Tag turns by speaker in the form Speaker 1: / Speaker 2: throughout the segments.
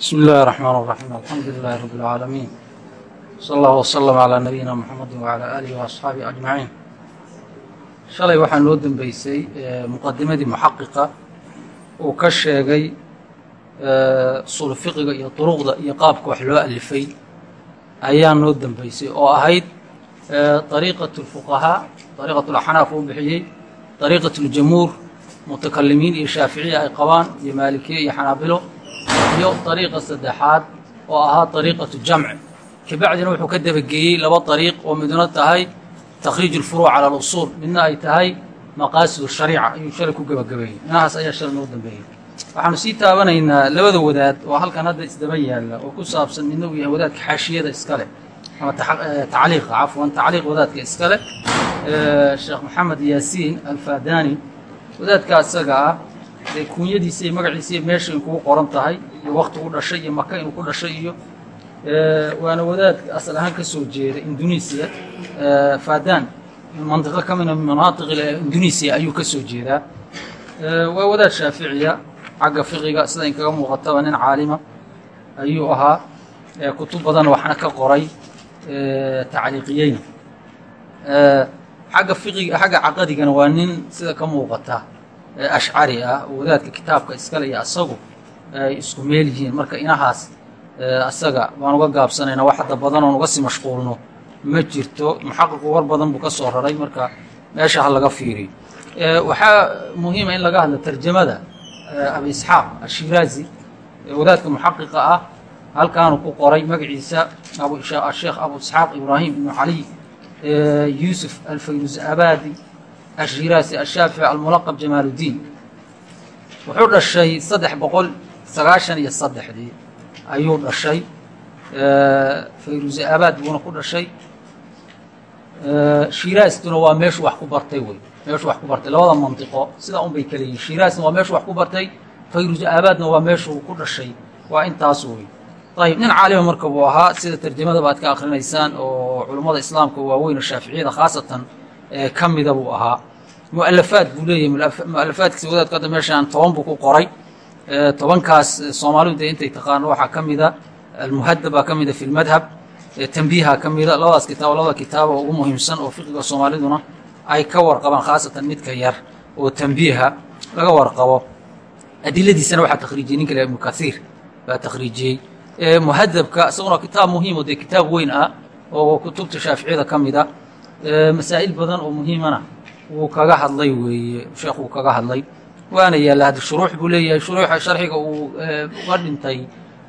Speaker 1: بسم الله الرحمن الرحيم الحمد لله رب العالمين صلى الله وسلم على نبينا محمد وعلى آله وأصحaaبه أجمعين shalay waxaa noo dembeysay muqadimadii muxaqiqa uu ka sheegay usul fiqiga iyo duruqda iyo qaabka wax loo alifay ayaa noo dembeysay oo ahayd طariiqaة الfuqahaa طariiqaة اlaxnaaf uu bixiyey طariiqaة اljamuur mutakalimiin iyo shaaficiya ay qabaan iyo maalikiye iyo xanaabilo iyo ariiqa saddexaad oo ahaa ariiqatu jamci kabacdina wuxuu ka dabageeyey laba ariiq oo midna tahay takhriij ulfuruuc cala alusuul midna ay tahay maqaasid shariica ayuu shalay ku gebagabeeyey inahaas ayaa shalay noo dambeeyey. Waxaanu sii taabanaynaa labada wadaad oo halkan hadda isdaba yaalla oo ku saabsan midna uu yahay wadaadka xaashiyada iskale ama tacliiqa cafwan tacliiq wadaadka iskale sheekh maxamed yaasiin alfadani wadaadka isaga ah dee kuunyadiisa iyo magaciisa iyo meesha in kugu qoran tahay iyo wakti u dhashay iyo maka inuu ku dhashay iyo waana wadaadka asal ahaan ka soo jeeda indonesiya fadan mantiqo ka mida manaatiq indonesiya ayuu ka soo jeedaa. Waa wadaad shaaficiya xagga fiqiga sida inkaga muuqataba nin caalima ayuu ahaa kutub badan waxna ka qoray tacliiqiyeyn xagga fiqiga xagga caqadigana waa nin sida ka muuqata ashcari ah oo wadaadka kitaabka iskale iyo asagu ay isku meel yihiin. Marka inahaas asaga waan uga gaabsanaynaa wax hadda badan oon uga sii mashquulno ma jirto. Muxaqiqu war badan buu ka soo raray marka meesha ha laga fiiriyo waxaa muhiima in laga hadlo tarjamada abi isxaaq ashiraazi wadaadka muxaqiqa ah halkaanu ku qoray magaciisa sheekh abu isxaaq ibraahim ibnu cali yuusuf alfayrus abadi ashiraazi ashaafici almulaqab jamaaluddiin wuxuu dhashay saddex boqol sagaashan iyo saddexdii. Ayuu dhashay. Fayruse abaad buuna ku dhashay. Shiraastuna waa meeshu wax ku bartay wey. Meeshu wax ku bartay. Labada mantiqo sidaa un bay kala yihiin shiraasna waa meeshu wax ku bartay. Fayruse aabaadna waa meeshuu ku dhashay. Waa intaas wey. Ayib nin caalima marka buu ahaa. Sida tarjamada baad ka akrinaysaan oo culummada islaamka waaweyne shaaficiyada khaasatan ka mida buu ahaa. Mualafaad buu leeyahay mualafaadkiisa wadaadku hadda meeshaan toban buu ku qoray. Tobankaas soomaalidu dee intay taqaano waxaa ka mida almuhadab baa ka mida fi lmadhab tambiiha ka mida labadaas kitaabo labada kitaaba ugu muhiimsan oo fiqiga soomaaliduna ay ka warqabaan khaasatan midka yar oo tambiiha laga warqabo. Adiladiisana waxaa takhriijiyey ninka la ibnu kathiir baa takhriijiyey. Muhadabka isaguna kitaab muhiim oo dee kitaab weyn ah oo kutubta shaaficiyada ka mida masaa'il badan oo muhiimana wuu kaga hadlay weeye sheekh wuu kaga hadlay. Waana yaalla hadda shuruux buu leeyahay shuruuxa sharxiga uu uga dhintay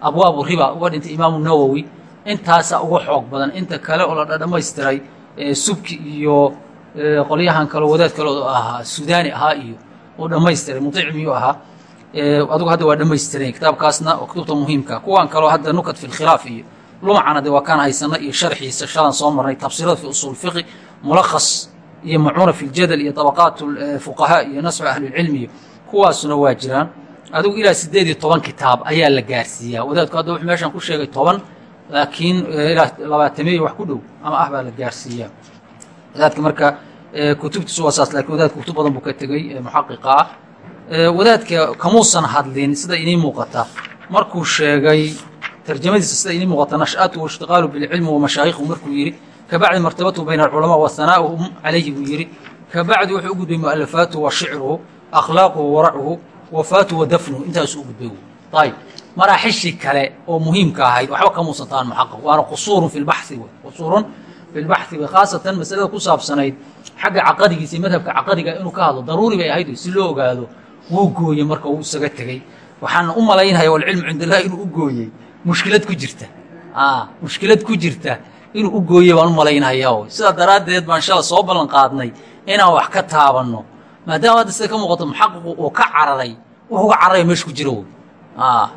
Speaker 1: abwaabu riba uga dhintay imaamu nawowi intaasaa uga xoog badan inta kale oo la dhammaystiray subki iyo qolyahan kale wadaad kale oo ahaa sudaani ahaa iyo uu dhammaystiray mudiic miyuu ahaa adugu hadda waa dhammaystiran kitaabkaasna kutubta muhiimka kuwan kaleo hadda nukat fi lkhilaaf iyo lumcana de waa kaan haysana iyo sharxiisa shalan soo marnay tafsiirada fi usuul fiqi mulakhas iyo macuuna fi ljadal iyo طabaqaat fuqahaa iyo nasxu ahlilcilmi iyo kuwaasuna waa jiraan. Adigu ilaa siddeed iyo toban kitaab ayaa la gaarsiiyaa. Wadaadku hadda wuxuu meeshan ku sheegay toban laakiin ilaa labaatameeyo wax ku dhow ama ah baa la gaarsiiyaa. Wadaadka marka kutubtiisu waa saas laakiin wadaadka kutub badan buu ka tegey muxaqiqa. Ah wadaadka kamuusan hadlin sida inii muuqata markuu sheegay tarjamadiisa sida inii muuqata nash'atu waishtiqaalu bilcilmi wamashaayikhu markuu yidhi kabacdi martabatuhu bayna alculamaa wa hanaa'uhum calayhi buu yidhi kabacdi wuxuu u gudbay mu'alafaatuhu wa shicruhu akhlaaquhu waracuhu wafaatuhu wa dafnuhu intaasuu u gudbay ayib maraaxishii kale oo muhiimka ahayd waxba kamuusan taan muxaqaq waana qusuurun fi lbaxi wey qusuurun fi lbaxi wey khaasatan masalada ku saabsanayd xagga caqadigiisa iyo madhabka caqadiga inuu ka hadlo daruuri bay ahayd si loo ogaado wuu gooyey marka uu isaga tegey waxaana u malaynaya walcilmu cind allahi inuu u gooyey mushkilad ku jirta. Mushkilad ku jirta. Inuu u gooyey baan u malaynaya wy sidaa daraaddeed baan shala soo ballan qaadnay inaan wax ka taabanno. Maadaama hadda sida ka muuqato muxaqiqu uu ka cararay wuxuu uga cararaya meesha ku jiro.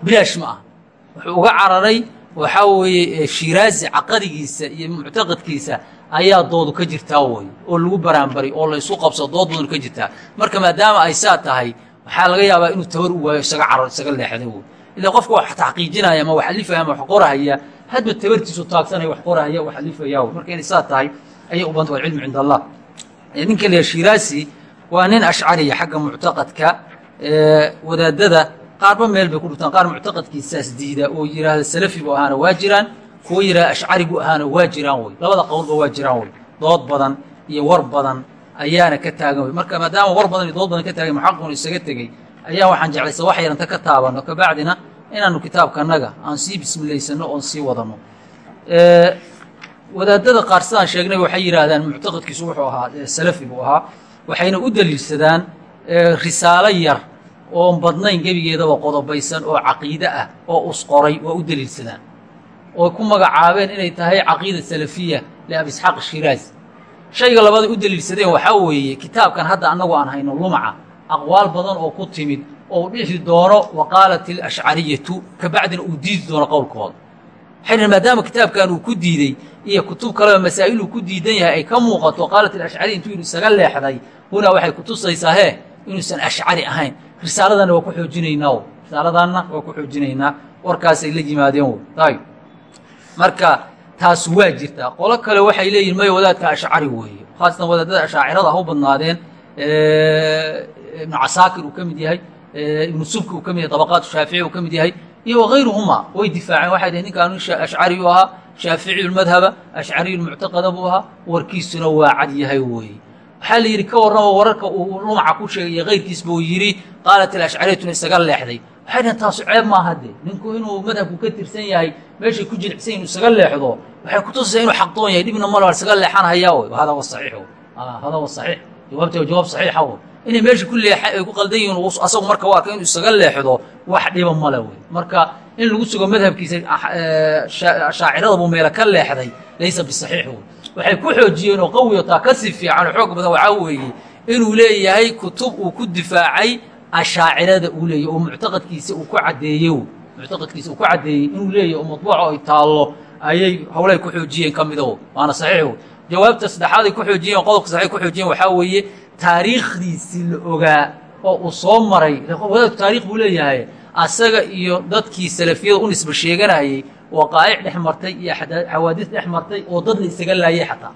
Speaker 1: Bilaash ma ah wuxuu uga cararay waxaa weeye shiraazi caqadigiisa iyo muctaqadkiisa ayaa doodu ka jirtaa wey oo lagu baraanbaray oo la isu qabsado dood ka jirtaa. Marka maadaama ay saa tahay waxaa laga yaabaa inuu tabar u waayo isaga carar isaga leexday wey ilaa qofka wax taxqiijinaya ama wax alifaya ama wax qorahaya hadba tabartiisu taagsanaya wax qorahaya wax alifaya marka inay saa tahay ayay u banta walcilmu cinda allah ninka la shiraasi waa nin ashcariya xagga muctaqadka wadaadada qaarba meel bay ku dhuftaan qaar muctaqadkiisaas diida oo yidhaahda salafi bu ahaana waa jiraan kuwo yidhahda ashcarigu ahaana waa jiraan wey labada qowlba waa jiraan wey dood badan iyo war badan ayaana ka taagan wey marka maadaama war badan iyo dood badan ka taagay muxaqiqun isaga tegey ayaa waxaan jeclaysa wax yaranta ka taabanno kabacdina inaanu kitaabkanaga aan sii bismilaysano oon sii wadano. Wadaadada qaar sidaan sheegnay waxay yidhaahdaan muctaqadkiisu wuxuu ahaa salafi buu ahaa waxayna u daliilsadaan risaalo yar oon badnayn gebigeedaba qodobaysan oo caqiide ah oo usqoray waa u daliilsadaan. Oo ku magacaabeen inay tahay caqiida salafiya liabi isxaaq shiraaz shayga labaad u daliilsadeen waxaa weeye kitaabkan hadda annagu aan hayno lumaca aqwaal badan oo ku timid oo dhixi doono wa qaalat ilashcariyatu uu diidi doono qowlkooda waxay maadaama kitaabkan uu ku diidey iyo kutub kaleba masaa'il uu ku diidan yahay ay ka muuqato qaalat ilashcariya intuu isaga leexday hunaa waxay kutusaysaa hee inuusan ashcari ahayn. Risaaladanna waa ku xoojinaynaa risaaladanna waa ku xoojinaynaa warkaasay la yimaadeen ayb marka taas waa jirtaa qolo kale waxay leeyihiin maya wadaadka ashcari weeye. Khaasatan wadaadada ashaacirada ha u badnaadeen ibnu casaakir uu ka mid yahay ibnu subki uu ka mid yahay dabaqaat shaafici uu ka mid yahay iyo wagayruhuma way difaaceen waxay dhaheen ninkaanu ashcari u ahaa shaaficiyu lmadhaba ashcariyu lmuctaqada buu ahaa warkiisuna waa cad yahay weeye waxaa la yidhi ka warrama wararka uu lumaca ku sheegay iyo kayrkiisba uu yidhi qaalat ilashcariyatuna isaga leexday waxay dhaheen taasu ceeb maaha dee ninku inuu madhabku ka tirsan yahay meeshay ku jilicsan inuu isaga leexdo waxay kutusaysaa inuu xaqdoon yahay dhibna male waa isaga leexanahayaa wey hada wa saxiix hada wa saxiix jawaabta waa jawaab saxiixa wey inay meesha ku leexa ay ku qaldan yihiin asagu marka u arka inuu isaga leexdo wax dhiba male wey. Marka in lagu sugo madhabkiisa shaacirada buu meela ka leexday laysa bisaxiix wey. Waxay ku xoojiyeen oo qawiyo taa ka sii fiican oo xoog badan waxaa weeye inuu leeyahay kutub uu ku difaacay ashaacirada uu leeyahy oo muctaqadkiisa uu ku caddeeyey muctaqadkiisa uu ku caddeeyey inuu leeyahy oo matbuuca ay taallo ayay howlay ku xoojiyeen ka mida o waana saxiix wey. Jawaabta saddexaad ay ku xoojiyeen oo qodobka saxay ku xoojiyeen waxaa weeye taariikhdiisii la ogaa oo uu soo maray. Wadaadku taarikh buu leeyahay asaga iyo dadkii salafiyada u nisba sheeganayey waqaa'ic dhex martay iyo xawaadis dhex martay oo dad la isaga laayay xataa.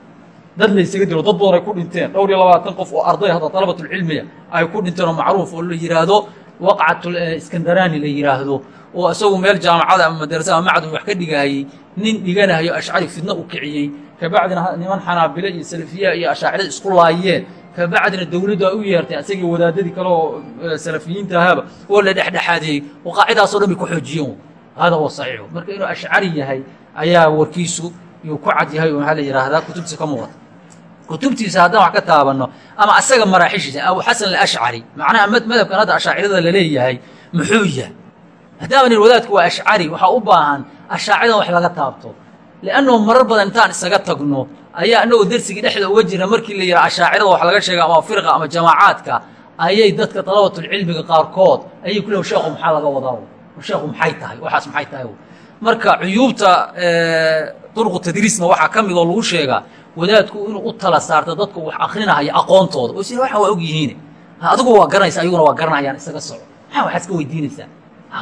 Speaker 1: Dad la isaga dilo dad badan ku dhinteen. Dhowr iyo labaatan qof oo arday hadda dalabatulcilmiga ay ku dhinteen oo macruuf oo la yidhaahdo waqcatul iskandaraani la yidhaahdo oo isagu meel jaamacada ama madarasa ama macdun wax ka dhigahayey nin dhiganahayo ashcari fidno u kiciyey. Kabacdina niman xanaabile iyo salafiyaha iyo ashaacirada isku laayeen kabacdina dawladdu ay u yeertay asagii wadaadadii kale oo salafiyiinta ahaaba oo la dhexdhexaadeeyey waqaacidaasoo dhan bay ku xoojiyeen. Hada huwa saxiixu marka inuu ashcari yahay ayaa warkiisu yuu ku cad yahay oo maxaa la yidhaahdaa kutubtiisa ka muuqata. Kutubtiisa haddaan wax ka taabanno ama asaga maraaxishiisa abu xasan alashcari macnaha madhabkan hadda ashaacirada la leeyahay muxuu yahay. Haddaama nin wadaadku waa ashcari waxaa u baahan ashaaciradan wax laga taabto. Liannahu marar badan intaan isaga tagno ayaa annagoo dersigii dhexda uga jira markii la yidhaha ashaacirada wax laga sheega ama firqa ama jamaacaadka ayay dadka dalabatulcilmiga qaarkood ayay ku leehin sheekhu maxaa laga wadaa sheekhu maxay tahay? Waxaas maxay tahay marka cuyuubta duruqu tadriisna waxaa ka mid oo lagu sheegaa wadaadku inuu u tala saarto dadku wax akrinahaya aqoontooda. Oo isla waxan waa og yihiine adigu waa garanaysa ayaguna waa garanayaan isaga soco. Maxaa waxaad iska weydiinaysaa.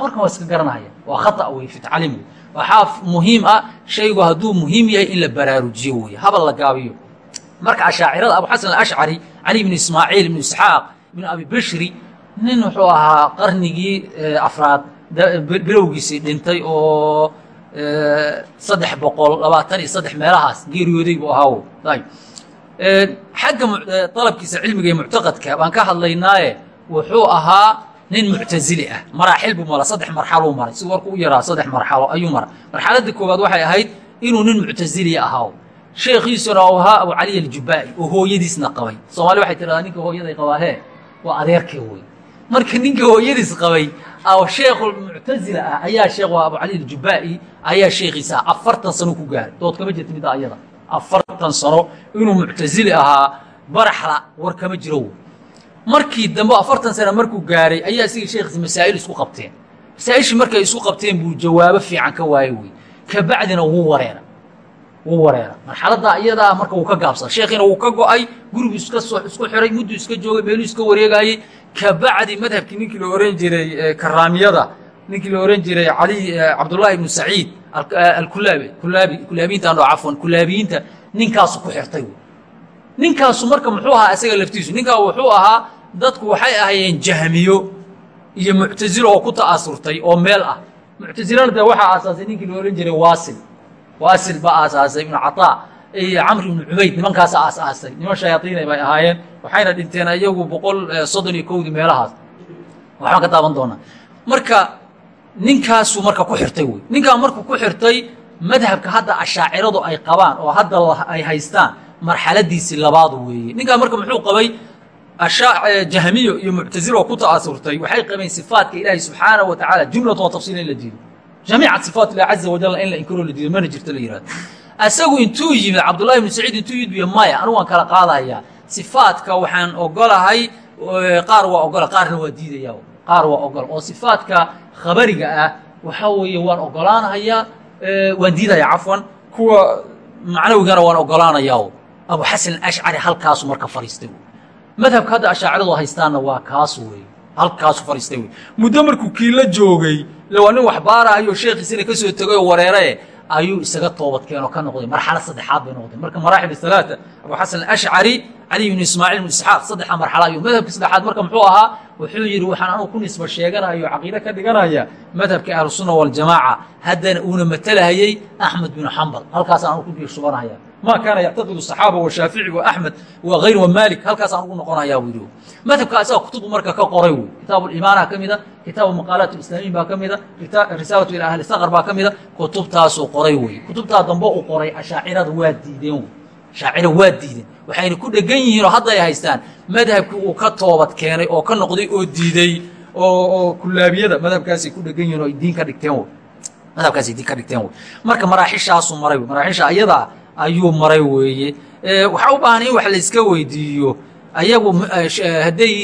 Speaker 1: Warkan waa iska garanahaya waa khata wey fi tacliim wey waxaa muhiim ah shaygu hadduu muhiim yahay in la baraarujiyo wey habal la gaabiyo. Marka ashaacirada abu xasan alashcari cali ibnu ismaaciil ibnu isxaaq ibnu abi bishri nin wuxuu ahaa qarnigii afraad bilowgiisii dhintay oo saddex boqol labaatan iyo saddex meelahaas geeriyooday buu ahaa ayb xagga dalabkiisa cilmiga iyo muctaqadka baan ka hadlaynaaye wuxuu ahaa nin muctazili ah. Maraaxil buu mara saddex marxaluu maray. Si warku u yaraa saddex marxalo ayuu maray. Marxaladda koowaad waxay ahayd inuu nin muctaziliya ahaa sheekhiisuna u ahaa abu cali aljubaa'i oo hooyadiisna qabay. Soomali waxay tiradaa ninka hooyaday qabaa hee waa adeerkee wey marka ninka hooyadiis qabay sheekhu muctazila ah ayaa sheekhu abu cali aljubaa'i ayaa sheekhiisa ah afartan sano ku gaaray. Dood kama jirta midda ayada. Afartan sano inuu muctazili ahaa baraxla war kama jiro wey markii dambe afartan sana markuu gaaray ayaa isaga sheekhiisa masaa'il isku qabteen. Masaa'ishii markay isku qabteen buu jawaabo fiican ka waayey wey kabacdina wuu wareera. Wuu wareera. Marxaladda iyadaa marka wuu ka gaabsada sheekhiina wuu ka go'ay gurigu iska isku xiray mudduu iska joogay meeluu iska wareegayey kabacdi madhabkii ninkii la ohan jiray karaamiyada ninkii la ohan jiray cali cabdullaahi ibnu saciid alkulaabi kulaabi kulaabiyiinta ano cafwan kulaabiyiinta ninkaasu ku xirtay. wey ninkaasu marka muxuu ahaa isaga laftiisu ninkaa wuxuu ahaa dadku waxay ahaayeen jahmiyo iyo muctazilo oo ku ta'asurtay oo meel ah. Muctazilana dee waxaa aasaasay ninkii la odhan jiray waasil. Waasil baa aasaasay ibnu cataa iyo camr ibnu cubayd nimankaasa aasaasay. Niman shayaaiina bay ahaayeen waxayna dhinteen iyagu boqol soddon iyo kowdii meelahaas. Waxbaan ka taaban doonaa. Marka ninkaasuu marka ku xirtay wey. Ninkaa markuu ku xirtay madhabka hadda ashaaciradu ay qabaan oo hadda ay haystaan marxaladiisii labaad weeye. Ninkaa marka muxuu qabay jahmiyo iyo muctazilo ku ta'asurtay waxay qabeen sifaatka ilaahi subxaanaه wa tacaala jumlatan wa tafsiila in la diido. Jamiica sifaat ilah caza wajal in la inkiro la diido mana jirto la yihahdo asagu intuu yimid cabdullahi ibnu saciid intuu yimid biyo maya anigu waan kala qaadayaa sifaatka waxaan ogolahay qaar waa ogola qaarna waa diidaya. Qaar waa ogol. Oo sifaatka khabariga ah waxaa weeye waan ogolaanahayaa waan diidaya cafwan. Kuwa macnawigana waan ogolaanayaa abu xasan ashcari halkaasu marka fariistay madhabka hadda ashaaciradu haystaanna waa kaas weeye halkaasu fariistay wey. Muddo markuu kiila joogay le waa nin wax baarahayo sheekhiisina ka soo tegay oo wareerae ayuu isaga toobadkeen oo ka noqday. Marxalad saddexaad bay noqday marka maraaxil salaata abu xasan ashcari cali ibnu ismaaciil ibnu isxaaq saddexa marxala ayuu madhabka saddexaad marka muxuu ahaa wuxuu yidhi waxaan anugu ku nisba sheeganayo caqiide ka dhiganaya madhabka ahlusunna waljamaaca haddana uuna matalahayey axmed binu xambal halkaasaan anugu ku shubanaya ma kaana yactaqidu saxaaba washaafici waaxmed wagayr wamaalik halkaasaan ugu noqonayaa buu yidhi. Madhabka asaga kutubu marka ka qoray wey kitaabu limaana ka mida kitaabu maqaalaat islaamiyin baa ka mida risaalatu ila ahli saqr baa ka mida kutubtaasuu qoray wey kutubtaa dambe uu qoray ashaacirada waa diideen wey shaacira waa diideen. Waxayna ku dhegan yihiin oo hadda ay haystaan madhabkii uu ka toobad keenay oo ka noqday oo diiday oo kulaabiyada madhabkaasay ku dhegan yihiin oo diin ka dhigteen wey madhabkaasay diin ka dhigteen wey marka maraaxishaasuu maray maraaxisha ayadaa ayuu maray weeye. Waxaa u baahan in wax la iska weydiiyo. Ayagu hadday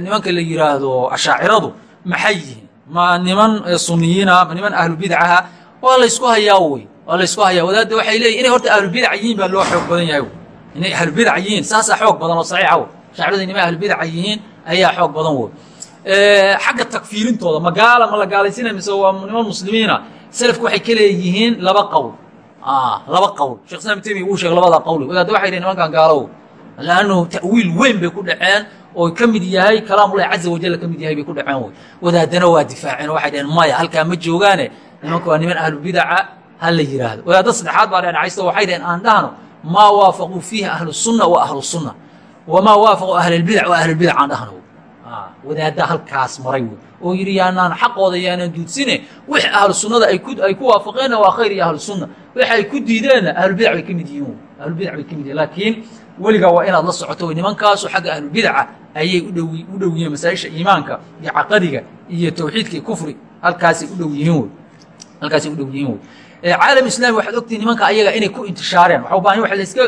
Speaker 1: nimanka la yidhaahdo ashaaciradu maxay yihiin? Ma niman suniyiina ma niman ahlubidcaha waa la ysku hayaa wey waa la ysku hayaa. Wadaadda waxay leeyihiin inay horta ahlubidac yihiin baa loo xoog badan yahay inay ahlubidac yihiin saasaa xoog badan oo saxiixa wey. Shaaciradu inay ahlubidaca yihiin ayaa xoog badan wey. Xagga takfiirintooda magaala ma la gaalaysinaya mise waa niman muslimiina selafku waxay ka leeyihiin laba qowl laba qowl shekh islam temiya wuu sheegay labada qowli wadaadda waxay yihiin nimankan gaalow lannu ta'wiil weyn bay ku dhaceen oo ka mid yahay kalaamullahi caza wajal ka mid yahay bay ku dhaceen wey wadaadana waa difaaceen. Waxay dhaheen maya halkaa ma joogaane. Nimanka waa niman ahlubidaca ha la yidhaahdo wadaadda saddexaad baa dhenacaysta waxay dhaheen aan dhahno maa waafaquu fiihi ahlusunna wa ahlusunna wamaa waafaquu ahlilbidac wa ahlulbidac aan dhahno wadaadda halkaas maray oo yidhi yaanaan xaqooda yaanaan duudsine wix ahlu sunnada ay ku waafaqeenna waa khayr iyo ahlu sunna. Wix ay ku diideenna ahlubidac bay ka mid yihiin. Ahlubidac bay ka mid yihiin laakiin weligaa waa inaad la socoto nimankaasu xagga ahlubidaca ayay udhow u dhow yihiin masaa-isha iimaanka iyo caqadiga iyo tawxiidka iyo kufri. Halkaasay u dhow yihiin halkaasay u dhow yihiin wey caalam islami waxaad ogtihin nimanka ayaga inay ku intishaareen. Waxa u baahan wax laska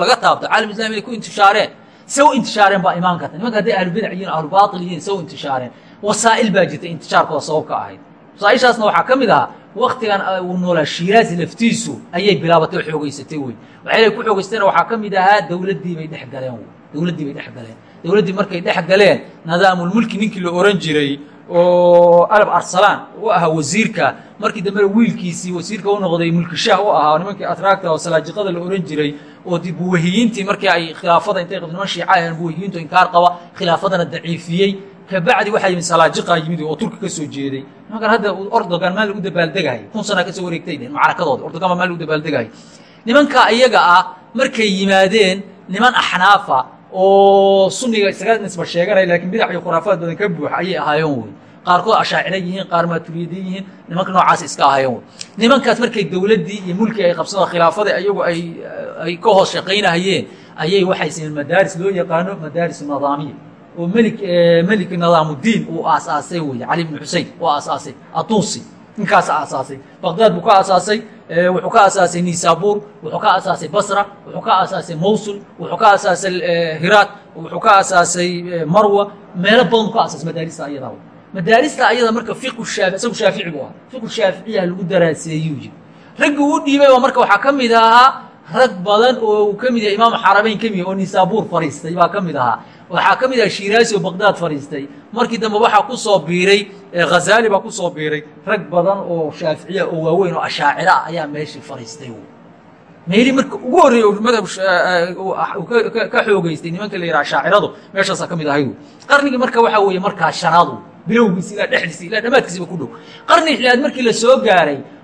Speaker 1: laga taabto. Caalam islami inay ku intishaareen se u intishaareen baa imaan karta nimanka hadday ahlubidac yihiin ahlubaail yihiin se u intishaareen wasaa'il baa jirta intishaarkooda sabab ka ahayd wasaaishaasna waxaa ka mid ahaa waktigan uu noolaa shiiraasi laftiisu ayay bilaabatay oo xoogeysatay wey waxayna ku xoogeysteen waxaa ka mid ahaa dowladdii bay dhex galeen dowladdii bay dhex galeen dowladdii markay dhex galeen nidaamulmulki ninkii la ohan jiray oo alab arsalaan u ahaa wasiirka markii dambena wiilkiisii wasiirka u noqday mulkishaah u ahaa nimankii atraagta oo salaajiqada la ohan jiray oo buwahiyiintii markii ay khilaafada intay niman shiica ahaen buwahiyiintu inkaar qaba khilaafadana daciifiyey. Kabacdi waxaa yimid salaajiqa yimid oo turki ka jeeday. Nimankan hadda ordogan maal lagu dabaaldegahay kun sana ka soo wareegtay macrakadooda ordogan baa maal lagu dabaaldegahay nimanka iyaga ah markay yimaadeen niman axnaafa oo sunniga isaga nisba sheeganaya laakiin bidac iyo khuraafaad badan ka buuxa ayay ahaayeen wey qaarkood ashaacira yihiin qaar maaturiidi yihiin nimanka noocaas iska wey nimankaas markay dowladdii iyo mulkii ay qabsadaan khilaafada iyagu ay ka hoos shaqaynahayeen ayay waxay sameen madaaris loo yaqaano madaaris nidaamiya oo melik melik nidaamudiin uu aasaasay wey cali bn xusein uu aasaasay atuusi ninkaasa aasaasay. Baqdaad buu ka aasaasay wuxuu ka aasaasay nisabur wuxuu ka aasaasay basra wuxuu ka aasaasay mawsul wuxuu ka aasaasay hiraat wuxuu ka aasaasay marwa. Meelo badan buu ka aasasay madaarista ayadaa madaarista ayada marka isagu shaafici buu ahaa fiqu shaaficiya lagu daraaseeyuu yiri raggii uu dhiibay baa marka waxaa ka mid ahaa rag badan oo uu ka mid yahay imaam xarameyn ka mid yahay oo nisabur fariistay baa ka mid ahaa. Waxaa ka mid aha shiiraasi oo baqdaad fadhiistay markii dambe waxaa ku soo biiray ghazaali baa ku soo biiray rag badan oo shaaficiya oo waaweyn oo ashaacira ah ayaa meeshii fadhiistay meelii marka ugu horreeyey oo madhab ka xoogeystay nimanka la yidhaha ashaaciradu meeshaasaa ka mid ahayd qarnigii marka waxaa weeye markaa shanaad bilowgiisa ilaa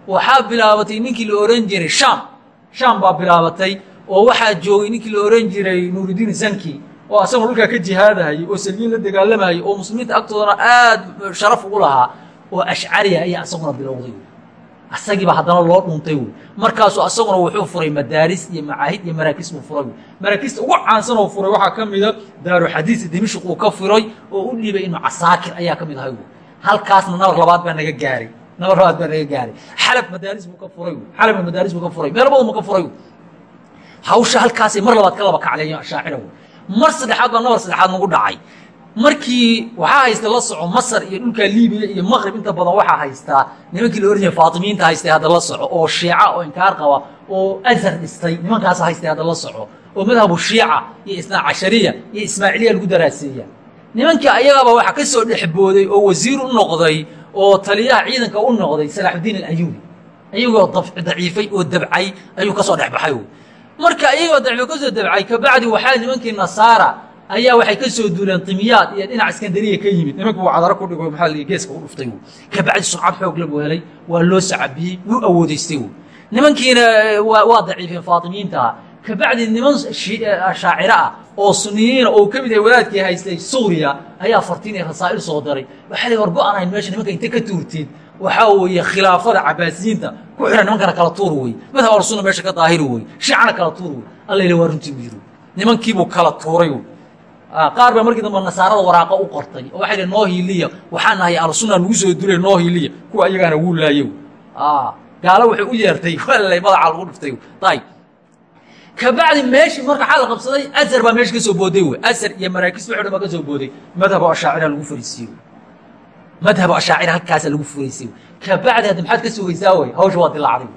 Speaker 1: waxaa bilaabatay ninkii la ohan jiray sham sham baa bilaabatay oo waxaa joogay ninkii la ohan jiray nuurudiin zanki oo asagoo dhulkaa ka jihaadahayay oo salmiin la dagaalamayay oo muslimiinta agtoodana aad sharaf ugu lahaa oo ashcariya ayaa asaguna bilowday asagiiba haddana loo dhuntay wey markaasuu asaguna wuxuu furay madaaris iyo macaahid iyo maraakiis buu furay maraakista ugu caansan oo furay waxaa ka mida daaru xadiisi dimishq uu ka furay oo u dhiibay ibnu casaakir ayaa ka mid ahay wey halkaasna nabar labaad baa naga gaaray. Nabar labaad baa naga gaaray. Xalab madaaris buu ka furay xalabna madaaris buu ka furay. Meelo badan buu ka furay hawsha halkaasay mar labaad ka laba kacleeyo ashaacira wey mar saddexaad baa nabar saddexaad nagu dhacay markii waxaa haysta la soco masar iyo dhulka libiya iyo maqrib inta badan waxaa haystaa nimankii la jiray faatimiyiinta haystay hadda la soco oo shiica oo inkaar qaba oo azhar dhistay nimankaas haystay hadda la soco oo madhabu shiica iyo isnaa cashariya iyo ismaaciiliya lagu daraaseeya nimankii ayagaba waxaa ka soo dhexbooday oo wasiir u noqday oo taliyaha ciidanka u noqday salaaxudiin alayubi ayagoo daciifay oo dabcay ayuu ka soo dhexbaxay marka ayagoo daciifay ka soo dabcay kabacdi waxaa nimankii nasaara ayaa waxay ka soo duuleen timiyaad iyo dhinac iskandariya ka yimid. Nimanku waa cadaro ku dhigo maxaa geeska u dhuftay kabacdi sumcad xoog la buu helay waa loo sacabiyey wuu awoodaystay nimankiina waa daciifeen faatimiyiintaa kabacdi niman shaaciro ah oo suniyiina oo ka mid yahay wadaadkii haystay suuriya ayaa fartiin iyo rasaa'il soo daray. Waxaa war go-anayn meesha nimanka inta ka tuurteed waxaa weeye khilaafada cabaasiyiinta. Ku xihan nimankana kala tuur wey madhab alsunna meesha ka daahiri wey shiicana kala tuur wey alla ila waa runtii buu yiri nimankiibuu kala tuuray qaar baa markii dambe nasaarada waraaqa u qortay oo waxay noo hiiliya. Waxaan nahay alsunna nagu soo dulay noo hiiliya. Kuwa ayagaana wuu laaye gaalo waxay u yeertay. Walay madaxa lagu dhuftay. Ayb kabacdi meeshii marka xaa la qabsaday azar baa meesha ka soo booday wey. Azar iyo maraakis waxo dhan baa ka soo booday. Madhabo ashaacira lagu fariisiiye madhabo ashaacira halkaasa lagu fariisiye kabacdi hadda maxaad ka sugaysaa wey? Hawsha waa dilaacday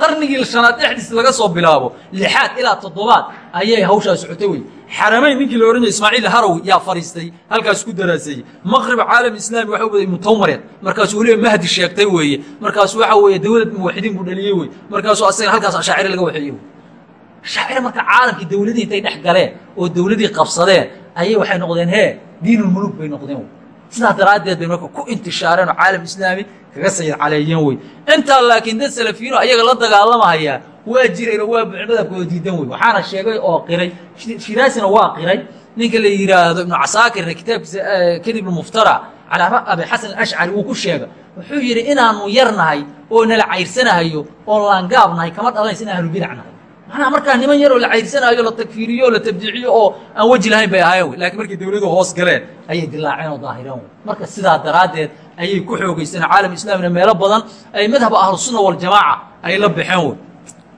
Speaker 1: qarnigii shanaad dhexdiis laga soo bilaabo lixaad ilaa toddobaad ayay hawshaa socotay wey xaramayn ninkii la jiray ismaaciil harawi yaa fariistay halkaas ku daraaseeyey maqrib caalam islaami waxa waday mutawmareed markaasuu weliba mahdi sheegtay weeye. Markaasu waxa weeye dawlad muwaxidiin buu dhaliyey wey markaasuu asaga halkaas ashaacire laga waxeeyey wey ashaacire marka caalamkii dawladii intay dhex galeen oo dawladii qabsadeen ayay waxay noqdeen hee diinulmuluk bay noqdeen wey sidaa daraaddeed bay marka ku intishaareen oo caalam islaami kaga sayid caleeyeen wey intaa laakiin dad salafiyiino ayaga la dagaalamahaya waa jireen oo waa madhabkooda diidan wey waxaana sheegay oo qiray shiraasina waa qiray. Ninka la yidhaahdo ibnu casaakirna kitaabkiisa kadib muftara calaa abi xasan ashcari wuu ku sheegay. Wuxuu yidhi inaanu yarnahay oo nala cayrsanahayo oo laangaabnahay kama dhalanaysa in ahlu bidac macnaha markaa niman yaroo la cayrsanayo la takfiiriyo la tabdiiciyo oo aan weji lahayn bay ahayen wey lakiin markay dawladu hoos galeen ayay dilaaceen oo daahireen. Marka sidaa daraaddeed ayay ku xoogeysteen caalam islaamina meelo badan ay madhaba ahlusunna waljamaaca ay la baxeen wey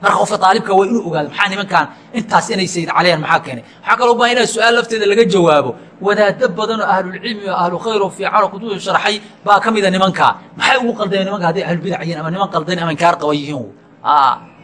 Speaker 1: marka qofka aalibka waa inuu ogaado maxaa nimankan intaas inay sayid caleyan maxaa keenay? Waxaa kaloo baa inaa su'aal lafteeda laga jawaabo wadaado badan oo ahlulcilmi oo ahlu khayr oo fiican oo kutubu sharxay baa ka mida nimankaa maxay ugu qaldeen nimanka hadday ahlulbidac yihiin ama niman qaldayn ama inkaar qaba yihiin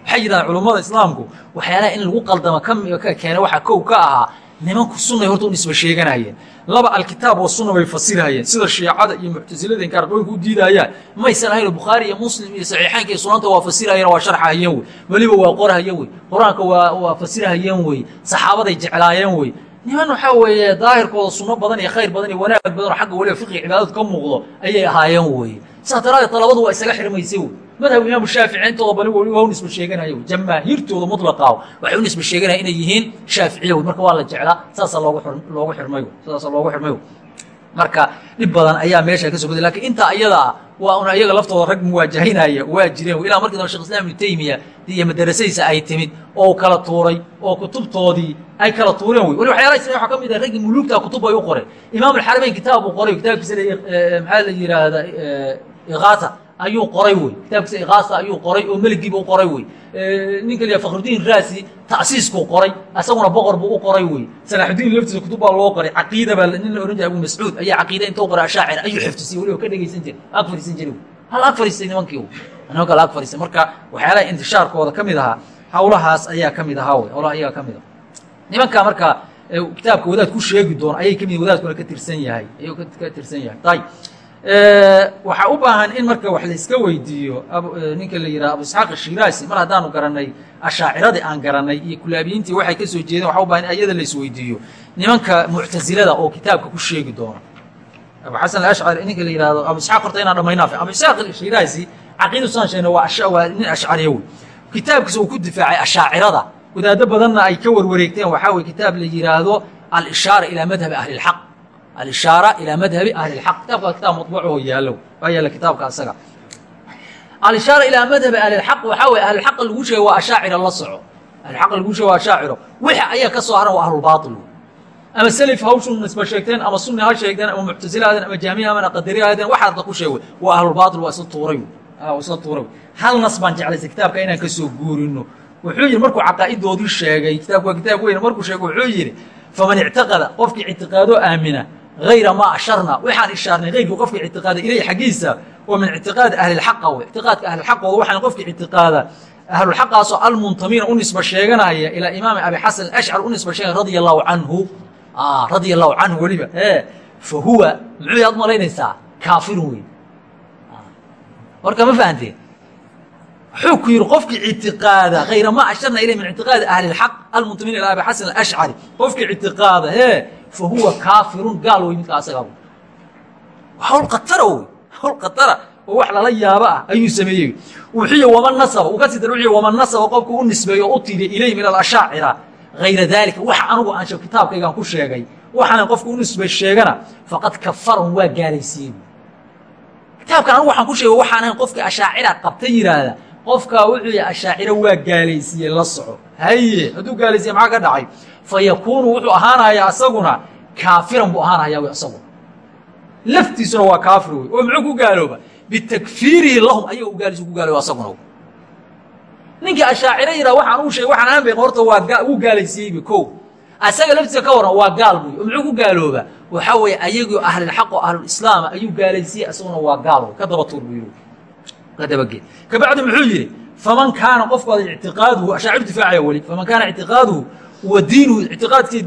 Speaker 1: waxay yidhahdeen culummada islaamku waxyaalaha in lagu qaldamo ka keena waxaa kow ka ahaa nimanku sunnay horta u nisba sheeganayeen laba alkitaab oo sunna bay fasirayeen sida shiicada iyo muctasilada inkaarqooyinka u diidayaan maysan ahayn bukhaari iyo muslim iyo saxiixaynka iyo sunanta waa fasirayeen waa sharxahayeen wey. Weliba waa qorahayeen wey. Qur'aanka waa waa fasirahayeen wey. Saxaabaday jeclaayeen wey. Niman waxaa weeye daahirkooda sunno badan iyo khayr badan iyo wanaag badan oo xagga waliba fiqi cibaadadu ka muuqdo ayay ahaayeen weye saas daraadeed talabadu waa isaga xirmaysay wey madhab imaamu shaafici intooda bali waa u nisba sheeganaya jamaahiirtooda muطlaqaa waxay u nisba sheeganaya inay yihiin shaaficiya marka waa la jeclaa saasaa loogu loogu xirmay saasa loogu xirmay marka dhib badan ayaa meesha ka soo goday laakiin intaa iyada ah waa un ayaga laftooda rag muwaajahinaya waa jireen. Ilaa markii dambe shekh islam ibnu taymiya iyo madarasadiisa ay timid oo kala tuuray oo kutubtoodii ay kala tuureen wey. Wali waxyaalaha isla waxaa ka mid ah raggii muluugta kutub bay u qoreen imaam alxarameyn kitaab uu qoray kitaabkiisa maxaa la yidhaahda iqaata ayuu qoray wey kitaabkiisa ikaasa ayuu qoray oo meligiiba u qoray wey ninka la fakhrudiin raasi ta'siiskuu qoray. Asaguna boqor buu u qoray wey salaaxudiin laftiisa kutub baa loo qoray. Caqiida baa nin la ohan jiray abu mascuud. Ayaa caqiida intuu qoray ashaacir. Ayuu xifdisay weliba ka dhegaysan jiray. Ag fariisan jiray hal ag fariistay nimankii nimanka la ag fariistay marka waxyaalaha intishaarkooda ka mid ahaa hawlahaas ayaa ka mid ahaa wey hawlaha ayagaa ka mid ah nimanka marka kitaabka wadaad ku sheegi doono ayay ka mid wadaadkuna ka tirsan yahay. Ayuu ka tirsan yahay. Ayb waxaa u baahan in marka wax layska weydiiyo ninka la yidhaha abu isxaaq ashiraasi mar haddaanu garanay ashaaciradii aan garanay iyo kulaabiyiintii waxay ka soo jeedeen waxa u baahan in ayada la isweydiiyo nimanka muctasilada oo kitaabka ku sheegi doona. Abu xasan alashcari ninka la yihahdo abu isxaaq horta inaan dhamaynaa abu isxaaq shiraasi caqiida saan sheegna waa waa nin ashcariya wey. Kitaabkiisa uu ku difaacay ashaacirada. Wadaado badanna ay ka warwareegteen waxaa weye kitaab la yihaahdo alishaara ilaa madhabi ahli اlxaq alishaara ilaa madhabi ahli lxaq kitaabkaa kitaab mabuuco yaalow waa yaalla kitaabka asaga. Alishaara ilaa madhabi ahlilxaq waxaa weye ahlilxaq lagu sheega waa ashaacira la soco. Ahlilxaq lagu sheega waa ashaaciro wixa ayaa ka soo haran waa ahlulbaatil ama selif hawshun nisba sheegteen ama sunni ha sheegteen ama muctasila haden ama jaamiya amana qadariya haden wax arda ku sheeg waa ahlulbaatil waa isla tuuray waa isla tuuray hal nas baan jeclaysay kitaabka inaan ka soo guurino wuxuu yidhi markuu caqaa'idoodii sheegay kitaabku waa kitaab weyn markuu sheegay wuxuu yidhi faman ictaqada qofkii ictiqaadoo aamina hayra maa asharna waxaan ishaarnay hayrkii qofkii ictiqaada ilayh xaggiisa oo min ictiqaadi ahlilxaqa wey ictiqaadka ahlilxaqooda waxaan qofkii ictiqaada ahlulxaqaasoo almuntamiina u nisba sheeganaya ilaa imaami abi xasan ashcar u nisba sheegaya radia allahu canhu radia allahu canhu weliba e fa huwa muxuu yaad malaynaysaa kaafirun wey warka ma fahanteen wuxuu ku yidhi qofkii ictiqaada hayra ma asharna ilay min ictiqaadi ahli اlxaq almuntamiina ila abi xasan alashcari qofkii ictiqaada he fa huwa kaafirun gaal wey midka asaga hawl khatara wey hawl khatara oo wax lala yaabo ah ayuu sameeyey wuxiyo waman nasaba uu ka sii dar wuxiyo waman nasaba qofku u nisbeeyo o u tiriya ilayhim ila alashaacira hayra dalika wax anigu aan sheeg kitaabkaygaan ku sheegay waxaanan qofku u nisbe sheegana faqad kafarahum waa gaalaysiiyey kitaabkan anigu waxaan ku sheegay waxaanan qofkii ashaacira qabta yidhaahda qofkaa wuxuu yahay ashaaciro waa gaalaysiiyey la soco haye hadduu gaalaysiye maxaa ka dhacay fa yakuunu wuxuu ahaanayaa asaguna kaafiran buu ahaanayaa wy asaguna laftiisuna waa kaafir wey oo muxuu ku gaalooba bitakfiirihi lahum ayaga u gaalaysi ku gaalooba asaguna ninkii ashaaciro yidhaha waxaan uu sheegay waxaan aan bay horta waa wuu gaalaysiiyeyba ko asaga laftiisa ka waran waa gaal buy oo muxuu ku gaalooba waxaa weeye ayagoo ahlilxaq oo ahlulislaama ayuu gaalaysiiyey asaguna waa gaal wey ka daba tuur buu yidhi ka dabagee kabacdi muxuu yidhi faman kaana qofkooda ictiqaaduhu ashaacir difaacaya weli faman kaana ictiqaaduhu wa diinuhu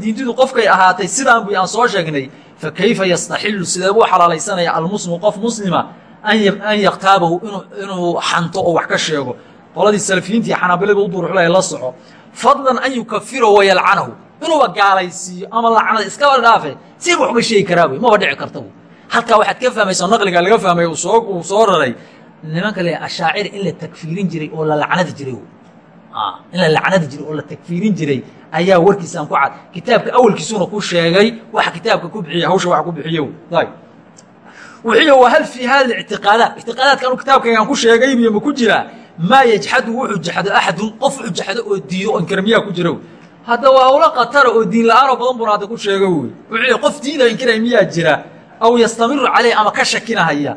Speaker 1: diintidu qofkay ahaatay sidaan bu aan soo sheegnay. Fa kayfa yastaxilu sidee buu xalaalaysanaya almuslimu qof muslima an yaktaabahu inuu xanto oo wax ka sheego. Qoladii salafiyiintii xanaabilada u duruxlaya la soco. Fadlan an yukafiro wayalcanahu inuuba gaalaysiiyo ama lacnada iskaba dhaafe siba wax uga sheegi karaa wey maba dhici karta halkaa waxaad ka fahmaysaa naqliga laga fahmay uu soo raray. Nimanka le ashaacir in la takfiirin jiray oo la lacnadi jiray in la lacnadi jiray oo la takfiirin jiray ayaa warkiisaan ku cad. Kitaabka awalkiisuna ku sheegay waxa kitaabka ku bixiya hawsha waxa ku bixiyo wuxuu wa hal fii hada ictiqaadaat? Ictiqaadaadka anu kitaabkaygaan ku sheegay biyo ma ku jiraa maa yajxadu wuxuu jaxdo axadun qof jaxdo oo diido oo inkaramiyaa ku jira hadda waa hawlo khatara oo diin la'aanoo badan buna hadda ku sheega wey wuxuu qof diida inkiray miyaa jira aw yastamiru caleyh ama ka shakinahaya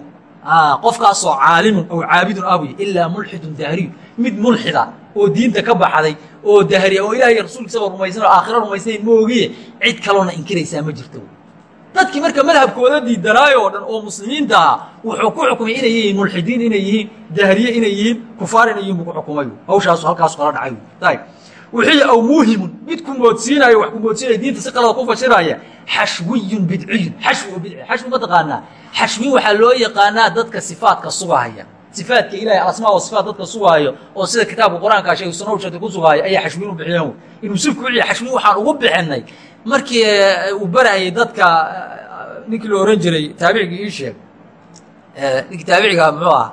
Speaker 1: qofkaasoo caalimun aw caabidun abuy ilaa mulxidun dahriyu mid mulxida oo diinta ka baxday oo dahriya oo ilahay rasuulkiisaba rumaysan oo aakhira rumaysnayn ma ogiye cid kaloona inkiraysaa ma jirto. Dadkii marka madhabkooda diidanaayo oo dhan oo muslimiinta ah wuxuu ku xukumay inay yihiin mulxidiin inay yihiin dahriye inay yihiin kufaar inay yihiin buu ku xukumay. Hawshaasu halkaasu kala dhacay. Wuxuu aw muuhimun mid ku moodsiinayo wax ku moodsiinaya diinta si qalada ku fashiraya xashwiyun bidciyun xashwi oo bidci xashwi ma taqaanaa. Xashwiin waxaa loo yaqaanaa dadka sifaadka sugahaya sifaadka ilahay alasmaa wa sifaat dadka sugaayo oo sida kitaabka qur'aanka sheegay sunna ushata ku sugaayo ayaa xashwiin u bixiyeen inuu sifku wiciya xashwiin waxaan ugu bixinay. Markii uu barayay dadka ninkii la ohan jiray taabicigii ii sheeg ninkii taabiciga muxuu ah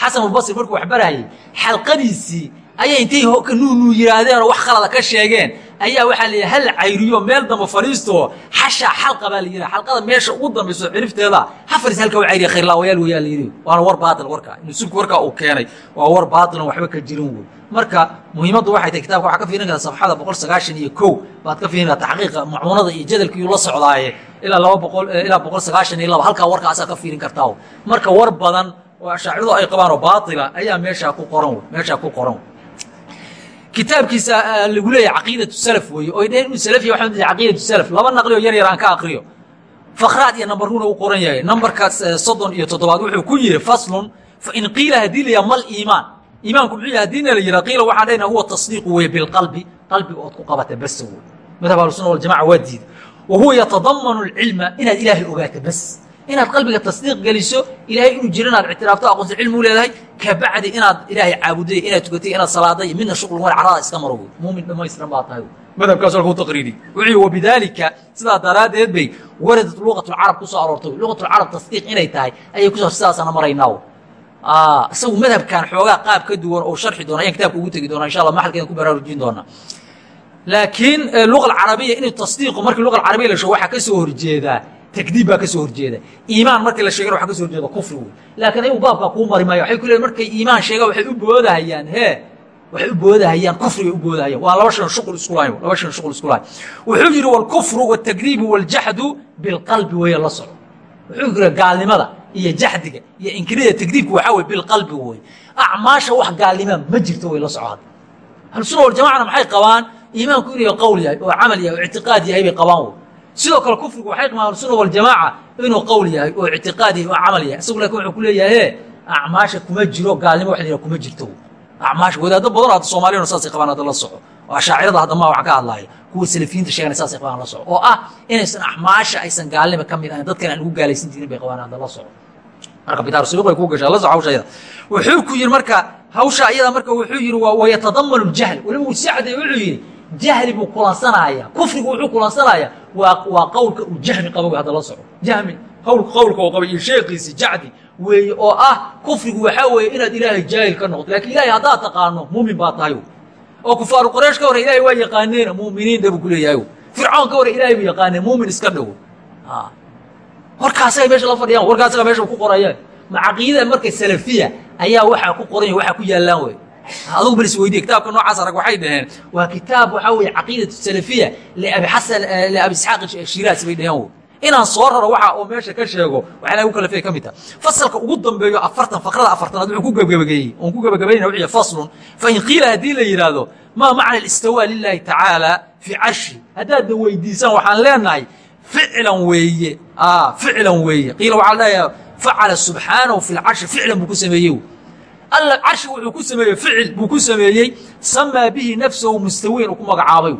Speaker 1: xasan albasri markuu wax barayay xalqadiisii ayay intay nuunuu yihaahdeenoo wax khalada ka sheegeen ayaa waxaa la hal cayriyo meel damba fadhiistoo xasha xalqa baa la yidhi. Xalqada meesha ugu dambayso cirifteeda ha fadhiis halka u cayriya khayrlaawayaal weyaa la yidhi. Waana war baatil warkaa inuu subki warkaa uu keenay waa war baatilan waxba ka jirin wey marka muhiimaddu waxay tahay kitabka waxaa ka fiirin karta safxada boqol sagaashan iyo kow. Baad ka fiirin karta taxqiiqa macmuunada iyo jadalka iyuu la socdaaye ilaa laba boqol ilaa boqol sagaashan iyo laba. Halkaa warkaasaa ka fiirin kartaa. Marka war badan oo ashaacidu ay qabaan oo baatila ayaa meeshaa ku qoran meeshaa ku qoran kitaabkiisa lagu leeyahay caqiidatu salaf weeye oo dheen inuu salafiya waxaan dihi caqiidatu salaf laba naqli oo yar yar aan ka aqriyo. Fakraad iyo nambaruna u qoran yahay. Nambarkaas soddon iyo toddobaad wuxuu ku yidhi faslun fain qiila haddii la mal iimaan. Iimaanku muxuu yahay haddiina la yidhaha qiila waxaan dhahayna huwa tasdiiqu weeye bilqalbi qalbiga ood ku qabata bas wey madhab ahlusuna waljamaca waa diida wa huwa yatadamanu alcilma inaad ilaahay ogaato bas inaad qalbiga tasdiiq geliso ilaahay inuu jiro inaad ictiraafto aqoonsi cilmi u leedahay kabacdi inaad ilaahay caabuday inaad tukatay inaad salaaday midna shuqul male carada iska maro wey muumin dhamaystiran baa tahay. Madhabkaas halkuu taqriiri. Wuxuu wabidaalika sidaa daraaddeed bay waradat luqatulcarab ku soo aroortay. Luqatulcarab tasdiiq inay tahay ayay ku soo sidaasana maraynaa isagu madhabkan xoogaa qaab ka duwan oo sharxi doona ayaan kitaabka ugu tegi doona insha allah maxalkeeda ku baraarujin doona laakiin luqa alcarabiya inuu tasdiiqu markii luqa alcarabiya la sheego waxaa ka soo horjeedaa takdiib baa ka soo horjeeda iimaan markii la sheegana waxa ka soo horjeeda kufri wey laakiin ayagu baabkaa kuu mari maayo waxay ku leeyiin markay iimaan sheegaan waxay u boodahayaan hee? Waxay u boodahayaan kufrigay u boodahayaan waa laba shan shuqul isku lahayn laba shan shuqul isku lahayn wuxuu yidhi walkufru waltakdiibu waljaxdu bilqalbi weeye la soco wuxuu yidhi gaalnimada iyo jaxdiga iyo inkirida takdiibku waxaa weye bilqalbi wey acmaasha wax gaalnima ma jirto way la soco hadda ahlusuna waljamacana maxay qabaan? Iimaanku inuu qowl yahay oo camal yahay oo ictiqaad yahay bay qabaan wey sidoo kale kufrigu waxay qabaan ahlusuna waljamaaca inuu qowl yahay oo ictiqaad yahay oo camal yahay. Isagu laakiin wuxuu ku leeyahay acmaasha kuma jiro gaalnimo wax la yidhaha kuma jirto. Acmaasha wadaaddo badan hadda soomaaliyana saasay qabaan hadda la soco. Oo ashaacirada hadda maa wax ka hadlaaya kuwa salafiyiinta sheegana saasay qabaan la soco. Oo ah inaysan acmaasha aysan gaalnima ka mid ahayn dadkan aan lagu gaalaysan jirin bay qabaan hadda la soco. Marka bitaar suuq bay ku gashaa la soco hawshayda wuxuu ku yidhi marka hawsha iyada marka wuxuu yidhi wayatadamanu ljahl weliba cadeey wuxuu yidhi jahli buu kulansanaya kufrigu wuxuu kulansanaya waa qowlka uu jahmi qaba hadda la soco jahmi qowlka uu qaba iyo sheekiisi jacdi weeye oo ah kufrigu waxaa weeye inaad ilaahay jaahil ka noqoto. Lakin ilaahay haddaad taqaano muumin baa tahay. Oo kufaaru qoraysh ka hore ilahay waa yaqaaneena muuminiin dha buu ku leeyahay. Fircoon ka hore ilahay buu yaqaaneen muumin iska dhowo warkaasay meesha la fadhiyaan warkaasaga meesha ku qorayaan. Ma caqiidada marka salafiya ayaa waxaa ku qoran waxaa ku yaallaan wey adugu bal is weydiye kitaabka noocaas arag waxay dhaheen waa kitaab waxaa weeye caqiidatu salafiya liabi xasan liabi isxaaq shiraasi bay dhaheen inaan soo raro waxa oo meesha ka sheego waxaa lagu kalafay ka mid taha fasalka ugu dambeeyo afartan faqrada afartanaad wuxuu ku gebagabeeyey oon ku gebagabaynaya wuxuu faslun fain qiila haddii la yidhaahdo maa macna alistiwaa lilahi tacaala fii carshi haddaadna weydiisaan waxaan leenahay ficlan weeye. Ficlan weeye. Qiila waxaa dhahayaa facala subxaanahu fi lcarshi ficlan buu ku sameeyey alla carshi wuxuu ku sameeyey ficil buu ku sameeyey samaa bihi nafsahu mustawiin uu ku magacaabay.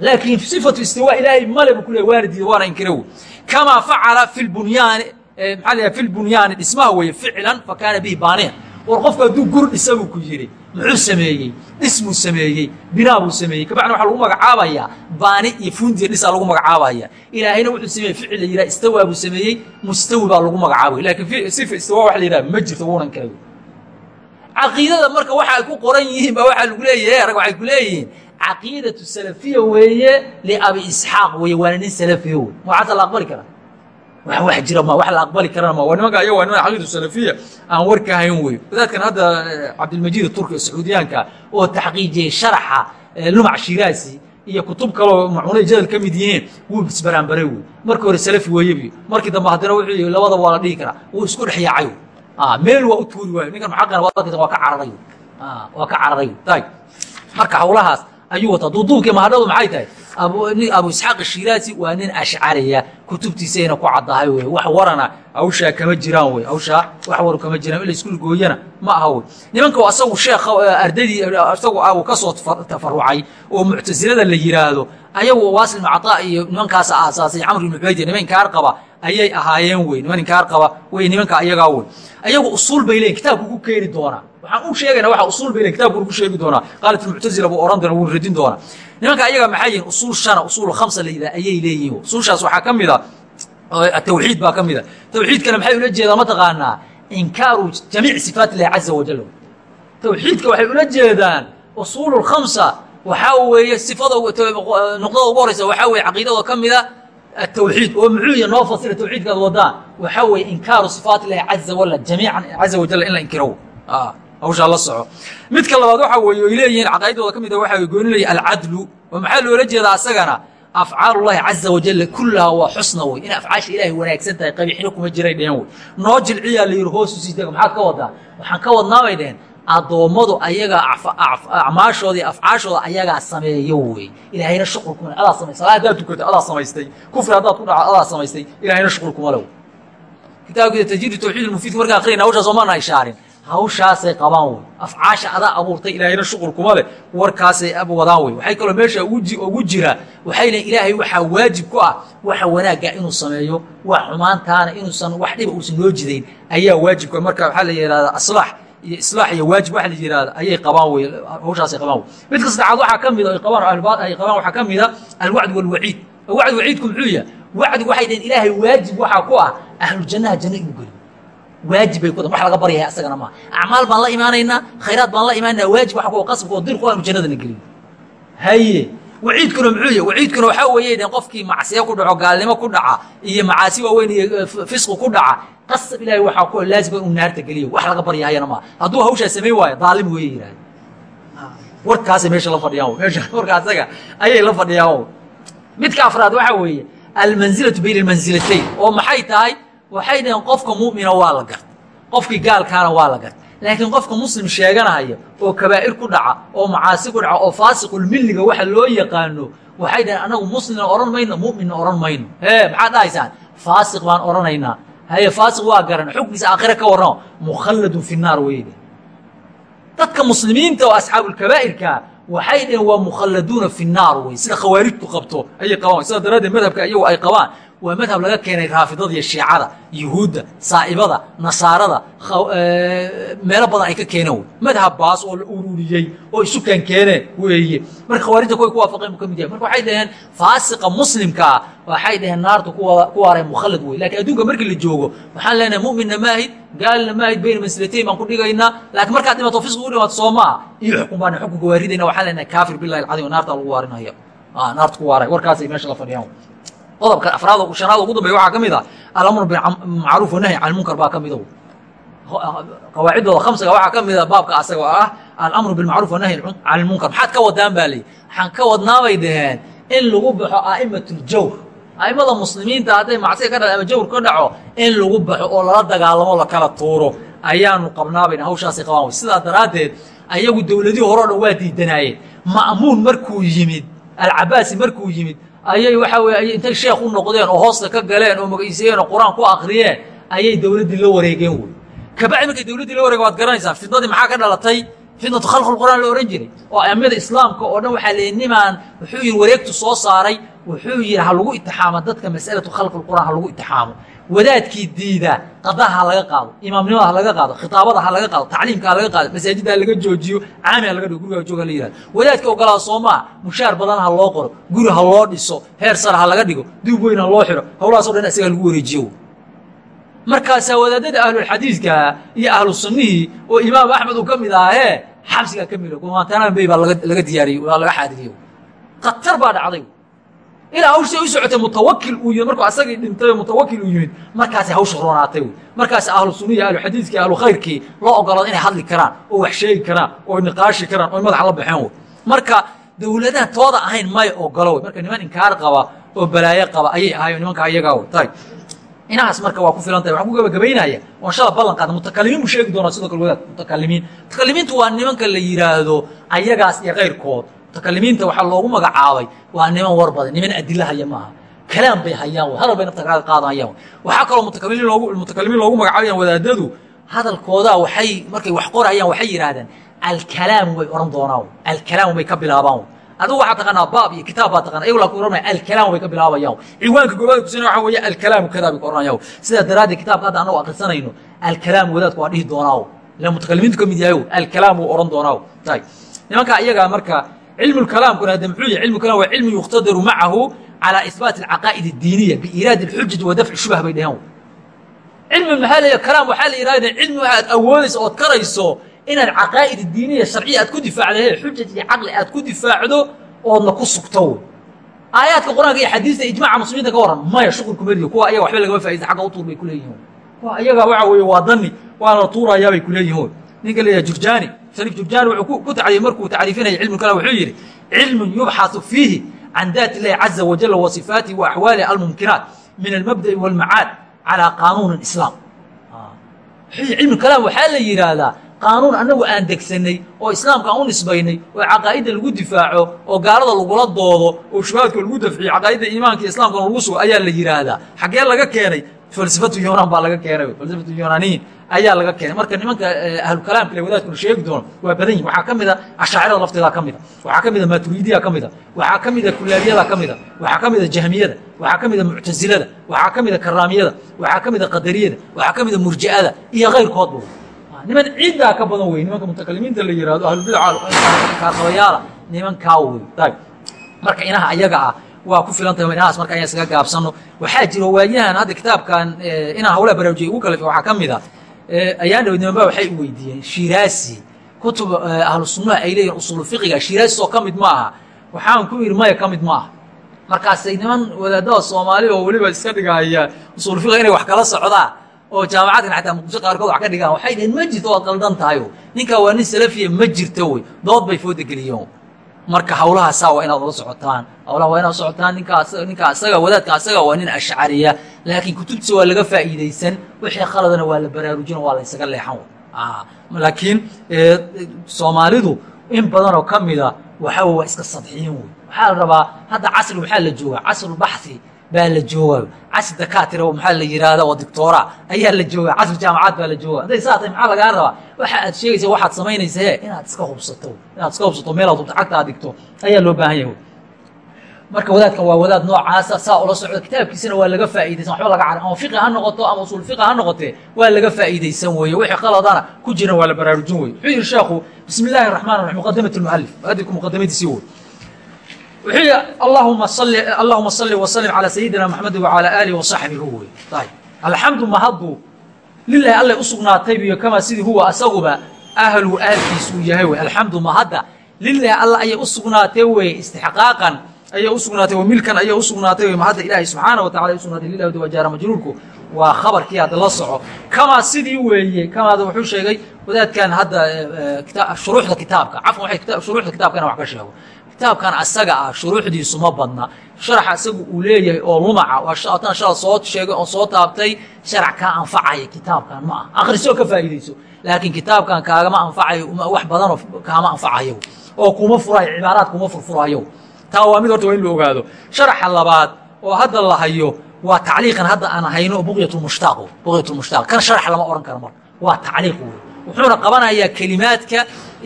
Speaker 1: Laakiin sifatu istiwaa ilaahay male buu ku leey waana diida waana inkira wey kamaa facala fi lbunyaani maxaa la fi lbunyaani dhismaha weeye ficlan fa kaana bihi baaniyan war qofku hadduu gur dhisa buu ku yidhi muxuu sameeyey? Dhismuu sameeyey binaa buu sameeyey. Kabacdina waxaa lagu magacaabayaa baani iyo fundiya dhisaa lagu magacaabaya. Ilaahayna wuxuu sameeyey ficil la yidhaha istawaa buu sameeyey mustawi baa lagu magacaabay. Laakiin sifa istiwaa waxa la yidhaha ma jirto wuuna inkira wey caqiidada marka waxa ay ku qoran yihiin ba waxaa lagu leeyahay rag waxay ku leeyihiin caqiidatu salafiya weeye liabi isxaaq weeye waana nin salafiya wey waxaasa la aqbali karaa wax wax jira ma wax la aqbali karana ma. Waa nimanka ayaga waa niman caqiidatu salafiya aan warka hayn wey wadaadkan hadda cabdilmajiid turki sacuudiyaanka oo taxqiijiyey sharaxa lumac shiraasi iyo kutub kaloo macunay jadal ka mid yihiin wuu isbaraanbaray wey markii hore salafi weeyebi markii dambe haddana wuxuu yihi labadaba waa la dhihi karaa. Wuu isku dhex yaacay meel waa u tuuri waayo. Ninkan muxaqana waa ka cararay waa ka cararay marka hawlahaas ayuu wataa. Duuduubkii mahadhadu maxay tahay abu isxaaq shiraasi waa nin ashcariya kutubtiisayna ku caddahay wey wax warana hawshaa kama jiraan wey hawshaa wax waru kama jiraan ila isku gooyana ma aha wey nimanka asagu sheekh ardadii isagu uu ka soo tafarucay oo muctasilada la yiraahdo ayagu waasil mactaa iyo nimankaas aasaasay camr ibn cubayd niman inkaar qaba ayay ahaayeen wey niman inkaar qaba wey nimanka ayagaa wey ayagu usuul bay leeyiin kitaabku ku keeni doonaa waxaan u sheegayna waxa usuul bay leeyiin kitaabku ku sheegi doonaa qaalat muctazila buu oran doona wuu radin doonaa nimanka ayaga maxaa yihiin usuul shana usuul khamsa la yidhaha ayay leeyihiin usuushaas waxaa ka mid a tawxiid baa ka mid a tawxiidkana maxay ula jeedaan mataqaanaa inkaaru jamiic sifaat illahi caza wajal tawxiidka waxay ula jeedaan usuul khamsa waxaa weeye sifada nuqdada ugu horeysa waxaa weeye caqiidada ka mida التوحيد ومعوية نoo fasira توحيidkaad wadaan waxaa weeye inkaaru صiفaat الlahi caزa wala jamiiعا caزa wajal in la inkiro hawshaa la soco. Midka labaad waxaa weeye oy leeyihiin caqaaidooda ka mid ah a waxaa gooni leeyahy alcadlu oo maxaa loola jeedaa asagana? Afcaalullahi caza wajal kullaha waa xusna wey in afcaasha ilaahay wanaagsan tahay qabiixino kuma jiray dheheen wey noo jilciyaa la yidhi hoosu sii taga maxaad ka wadaa? Waxaan ka wadnaa bay dheheen addoommadu ayagaa acmaashooda afcaashooda ayagaa sameeyo wey ilaahayna shuqul kuma adaa samay salaa hadaad tukatay adaa samaystay. Kufri haddaad ku dhaco adaa samaystay. Ilaahayna shuqul kuma le kitaabka tajhiid tawxiid mufiid markaan akrinaa hawshaas omaana ishaarin hawshaasay qabaan wey. Afcaasha adaa abuurtay ilaahayna shuqul kuma leh. Warkaasay wadaan wey. Waxay kaloo meesha ugu jira waxay leein ilaahay waxaa waajib ku ah waxa wanaagga inuu sameeyo wax xumaantaana inuusan wax dhiba uusan noo jidayn ayaa waajibka marka waxaa la yihahdaa aslaax iyo islaax iyo waajib waxa la yihahda ayay qabaan wey hawshaasay qabaan wey. Midka saddexaad waxaa ka mida ay qabaan ay qabaan waxaa ka mida alwacd walwaciid. Wacd waciidku muxuu yahay? Wacdigu waxay dhaheen ilaahay waajib waxaa ku ah ahlujannaha janno inuu geliyo waajib bay ku wax laga baryaya asagana maaha acmaal baan la imaanaynaa khayraad baan la imaanayna waajib waxa ku qasabka oo dirku ahlu jannadana geliyo haye waciidkuna muxuu yahay waciidkuna waxaa weeye de qofkii macsiyo ku dhaco gaalnimo ku dhaca iyo macaasi waaweyn iyo fisqi ku dhaca qasab ilaahay waxaa ku laazima inuu naarta geliyo wax laga baryahayana maaha hadduu hawshaa samayn waayo daalim weeye yidhahda warkaasay meesha la fadhiyaan meesha warka asaga ayay la fadhiyaan midka afraad waxaa weeye almansilatu bayna almansilatayn oo maxay tahay waxay dhaheen qofka mu'mina waa la garta qofkii gaalkaana waa la garta laakiin qofka muslim sheeganahaya oo kabaa'ir ku dhaca oo macaasi ku dhaca oo faasiqulmilliga waxa loo yaqaano waxay dhaheen anagu muslimna odhan mayno mu'minna odhan mayno. Hee maxaad dhahaysaan? Faasiq baan odhanaynaa. Haye faasiq waa garan xukmiisa aakhire ka warramo. Mukhalladun fi naar weyde dadka muslimiinta oo asxaabulkabaa'irka waxay dhaheen waa mukhalladuuna fi naar wey sida khawaarijtu qabto ayay qabaan. Sidaa daraaddeed madhabka iyagu ay qabaan waa madhab laga keenay raafidada iyo shiicada yuhuudda saa'ibada nasaarada meelo badan ay ka keeneen wey. Madhabbaas oo la ururiyey oo isu kaan keeneen weeye. Marka khawaarijta kuway ku waafaqeen buu ka mid yahay. Marka waxay dhaheen faasiqa muslimkaa waxay dhaheen naarta ku waaray mukhallad wey. Lakiin adduunka markii la joogo waxaan leenahay mu'minna maahid gaalna maahid bayna mansilatayn baan ku dhigaynaa. Laakiin markaad dhimato fisqi u dhimaato soo maaha. Iyo xukun baan xukunka waaridayna waxaan leenahay kaafir billahi alcadiim naarta lagu waarinaya. Naarta ku waaray. Warkaasay meesha la fadhiyaan qodobka afraad shanaad ugu dambeya waxaa ka mid ah alamru bilmacruuf wanahyi can lmunkar baa ka mida qawaaciddooda khamsiga waxaa ka mida baabka asaga oo ah alamru bilmacruuf wanahyi can lmunkar maxaad ka wadaan baa leeyi waxaan ka wadnaabay dhaheen in lagu baxo a'imatuljawr a'immada muslimiinta hadday macsiga ka dhaco ama jawr ka dhaco in lagu baxo oo lala dagaalamo lakala tuuro ayaanu qabnaabayna hawshaasay qabaan. Wey sidaa daraaddeed ayagu dowladihii hore o dhan waa diidanaayeen. Ma'muun markuu yimid alcabaasi markuu yimid ayay waxaa weye ay intay sheekh u noqdeen oo hoosta ka galeen oo magaciisayeen oo qur'aan ku akriyeen ayay dowladdii la wareegeen wey kabacdi markay dowladdii la wareegen waad garanaysaan fitnadii maxaa ka dhalatay? Fitnatu khalqul qur'aan la ohan jiray. Oo aimada islaamka oo dhan waxaa leeyihi nimaan wuxuu yihi wareegtu soo saaray. Wuxuu yihi ha lagu itixaamo dadka mas'alatu khalqil qur'aan ha lagu itixaamo wadaadkii diida qadaha ha laga qaado imaamnimada ha laga qaado khitaabada ha laga qaado tacliimka ha laga qaado masaajidda ha laga joojiyo caami ha laga dhigo guriga jooga la yihahdo wadaadka ogolaa soo maa mushaar badan ha loo qoro guri ha loo dhiso heer sare ha laga dhigo duub weyn ha loo xiro howlahaasoo dhan isaga lagu wareejiyo. Markaasaa wadaadada ahlulxadiidka iyo ahlu sunnihii oo imaam axmed uu ka mid ahae xabsigaa ka mid gumaantanaan bay baa laga diyaariyey waa laga xaadiriyey khatar baa dhacday ilaa hawshay u socotay mutawakil uu yimid. Markuu asagii dhintay mutawakil uu yimid. Markaasay hawsha roonaatay wey markaas ahlu sunnihi ahlu xadiidkii ahlu khayrkii loo ogolaado inay hadli karaan oo wax sheegi karaan oo niqaashi karaan oo madaxa la baxeen wey marka dowladaha tooda ahayn may ogolo wey marka niman inkaar qaba oo balaayo qaba ayay ahaayeen nimanka ayagaa wey tay inahaas marka waa ku filan tahay waxaan ku gabagabaynaya oon shala ballan qaada mutakalimiin buu sheegi doonaa sidoo kale wadaad. Mutakalimiin. Mutakalimiintu waa nimanka la yidhaahdo ayagaas iyo kayrkood mutakalimiinta waxaa loogu magacaabay waa niman war badan niman adila haya maaha. Kalaam bay hayaan hadal bay nafta kaga qaadayaan. Waxaa kaloo mutakalimiin loogu magacaabayan wadaadadu hadalkoodaa waxay markay wax qorayaan waxay yidhaahdeen alkalaamu bay ohan doonaan alkalaamu bay ka bilaabaan adigu waxaa taqaanaa baab iyo kitaab baa taqana ayagu laa ku oranaya alkalaamu bay ka bilaabayaan ciwaanka goobaada kusina waxa weeye alkalaamu kadaa bay ku oranayaan sidaa daraaddeed kitaabka hadda annagu akhrisanayno alkalaamu wadaadku waa dhihi doonaa ila mutakalimiintu ka mid yahay alkalaamu wuu ohan doonaa nimanka iyagaa marka cilmu lkalaamkuna hadde muxuu yahay cilmu kalam waa cilmu yuqtadaru macahu calaa isbaat alcaqaa'id addiiniya biiraadi alxujaj wa dafci shubah bay dheheen cilmi maxaa leeya kalaam waxaa la yidhahda cilmi waxaad awoodayso ood karayso inaad caqaa'id diiniya sharciya aad ku difaacdo he xujaj iyo caqli aad ku difaacdo oodna ku sugto. Aayaadka qur'aanka iyo xadiista ijmaca muslimiinta ka warran maya shuqulku meriyo kuwa ayaga waxba lagama faa'idin xagga u tuur bay kuleeyihin kuwa ayaga waxa weeye waa dani waa la tuurayaa bay kuleeyihin ninka leeyahay jurjaani sanif jurjaan wuxuu ku tacriifay markuu tacriifinaya cilmulkalaam wuxuu yidhi cilmun yubxasu fiihi can daati illaahi caza wajalla wa sifaatihi almumkinaat min almabda'i waalmacaad calaa qaanuuni islaam. Ah. Cilmulkalaam waxaa la yidhaahdaa qaanuun annagu aan degsannay oo islaamka aan u nisbaynay oo caqaa'idda lagu difaaco oo gaalada lagula doodo oo shubaadka lagu dafciyo caqaa'idda iimaanka iyo lagu sugo ayaa la yidhaahdaa. Xaggee laga keenay? Falsafatu yunaan baa laga keenay. Falsafatu yunaaniyin ayaa laga keenay marka nimanka ahlukalaamka le wadaadkuna sheegi doono waa badan yihiin waxaa ka mida ashaacirada lafteeda ka mida waxaa ka mida maturiidiya ka mida waxaa ka mida kulaabiyada ka mida waxaa ka mida jahmiyada waxaa ka mida muctasilada waxaa ka mida karaamiyada waxaa ka mida qadariyada waxaa ka mida murji'ada iyo kayrkoodba niman ciiddaa ka badan wey nimanka mutakalimiinta la yihahdo ahlubidcakaaqabayaala nimankaa wey marka inaha ayaga ah waa ku filan tahay inahaas marka ayaan isaga gaabsano waxaa jiro waayahan hadda kitaabkan inaan hawlaha baraarujiya ugu kala waxaa ka mid a ayaan dhaweyd nimanba waxay u weydiiyeen shiraasi kutub ahlu sunnaha ay leeyihiin usuulu fiqiga shiraasi oo ka mid ma aha waxaan ku yidhi maya ka mid ma aha markaasay niman wadaadada soomaali oo weliba iska dhigaya usuulu fiqiga inay wax kala socdaan oo jaamacadkan xataa muqdisho qaarkood wax ka dhigaan waxay dhaheen ma jirto waad qaldan tahay ninkaa waa nin salafiya ma jirto wey dood bay fooda geliyeen marka hawlahaasaa waa inaad ula socotaan. Hawlaha waa inaad socotaan ninkaa asaga wadaadka asaga waa nin ashcariya laakiin kutubtiisa waa laga faa'iidaysan wixii khaladana waa la baraarujino waa la leexan. Laakiin soomaalidu in badanoo ka mida waxa waa iska sadxiyin wey waxaa la rabaa hadda casri maxaa la joogaa casrubaxi baa la jooga. Casri dakaatira maxaa la yihahda oo dictoora ayaa la jooga. Casri jaamacaad baa la jooga. Hadday saa tahay maxaa lagaa rabaa? Waxa aad sheegaysa waxaad samaynaysa he inaad iska hubsato. Inaad iska hubsato meelaad hubta cagta aad dhigto ayaa loo baahan yahay. Marka wadaadkan waa wadaad noocaasa saa ula socda. Kitaabkiisana waa laga faa'iidaysan. Waxba laga cara ama fiqi ha noqoto ama usul fiqi ha noqotee waa laga faa'iidaysan weeye wixii qaladana ku jiran waa la baraarujin weye wuxuu yihi sheekhu bismi illahi raxmaan raxiim muqadamat lmualif muadibku muqadamadiisii wey yihi allahuma allahuma salli wasalim calaa sayidina maxamedi wacalaa aalihi wasaxbihi wey ayb alxamdu mahaddu lilahi allay u sugnaatay biyo kamaa sidii huwa asaguba ahlu ahalkiisuu yahay wey alxamdu mahadda lilahi alla ayay u sugnaatay weye istixqaaqan ayay u sugnaatay wa milkan ayay u sugnaatay wey mahadda ilaahay subxaana wa tacala ay u sugnaatay lilahi waa jaara majruurku. Waa khabarkii hadda la soco. Kamaa sidii weeye kamaada wuxuu sheegay wadaadkan hadda shuruuxda kitaabka. Cafwan shuruuxda kitaabkana wax ka sheego kitaabkan asaga ah shuruuxdiisu ma badna. Sharaxa isagu uu leeyahay oo lumaca waa tan shala soo sheegay oo soo taabtay sharac kaa anfacaya kitaabkan ma ah akhrisoo ka faa'iidayso. Laakiin kitaabkan kaagama anfacayo wax badanoo kaama anfacayo. Oo kuma furayo cibaaraad kuma furfurayo. Taa waa mid horta waa in la ogaado. Sharaxa labaad oo hadda la hayo waa tacliiqan hadda aan hayno buqyatulmushtaq buqyatulmushtaq kan sharax lama odhan karo mar waa tacliiq wey wuxuuna qabanayaa kelimaadka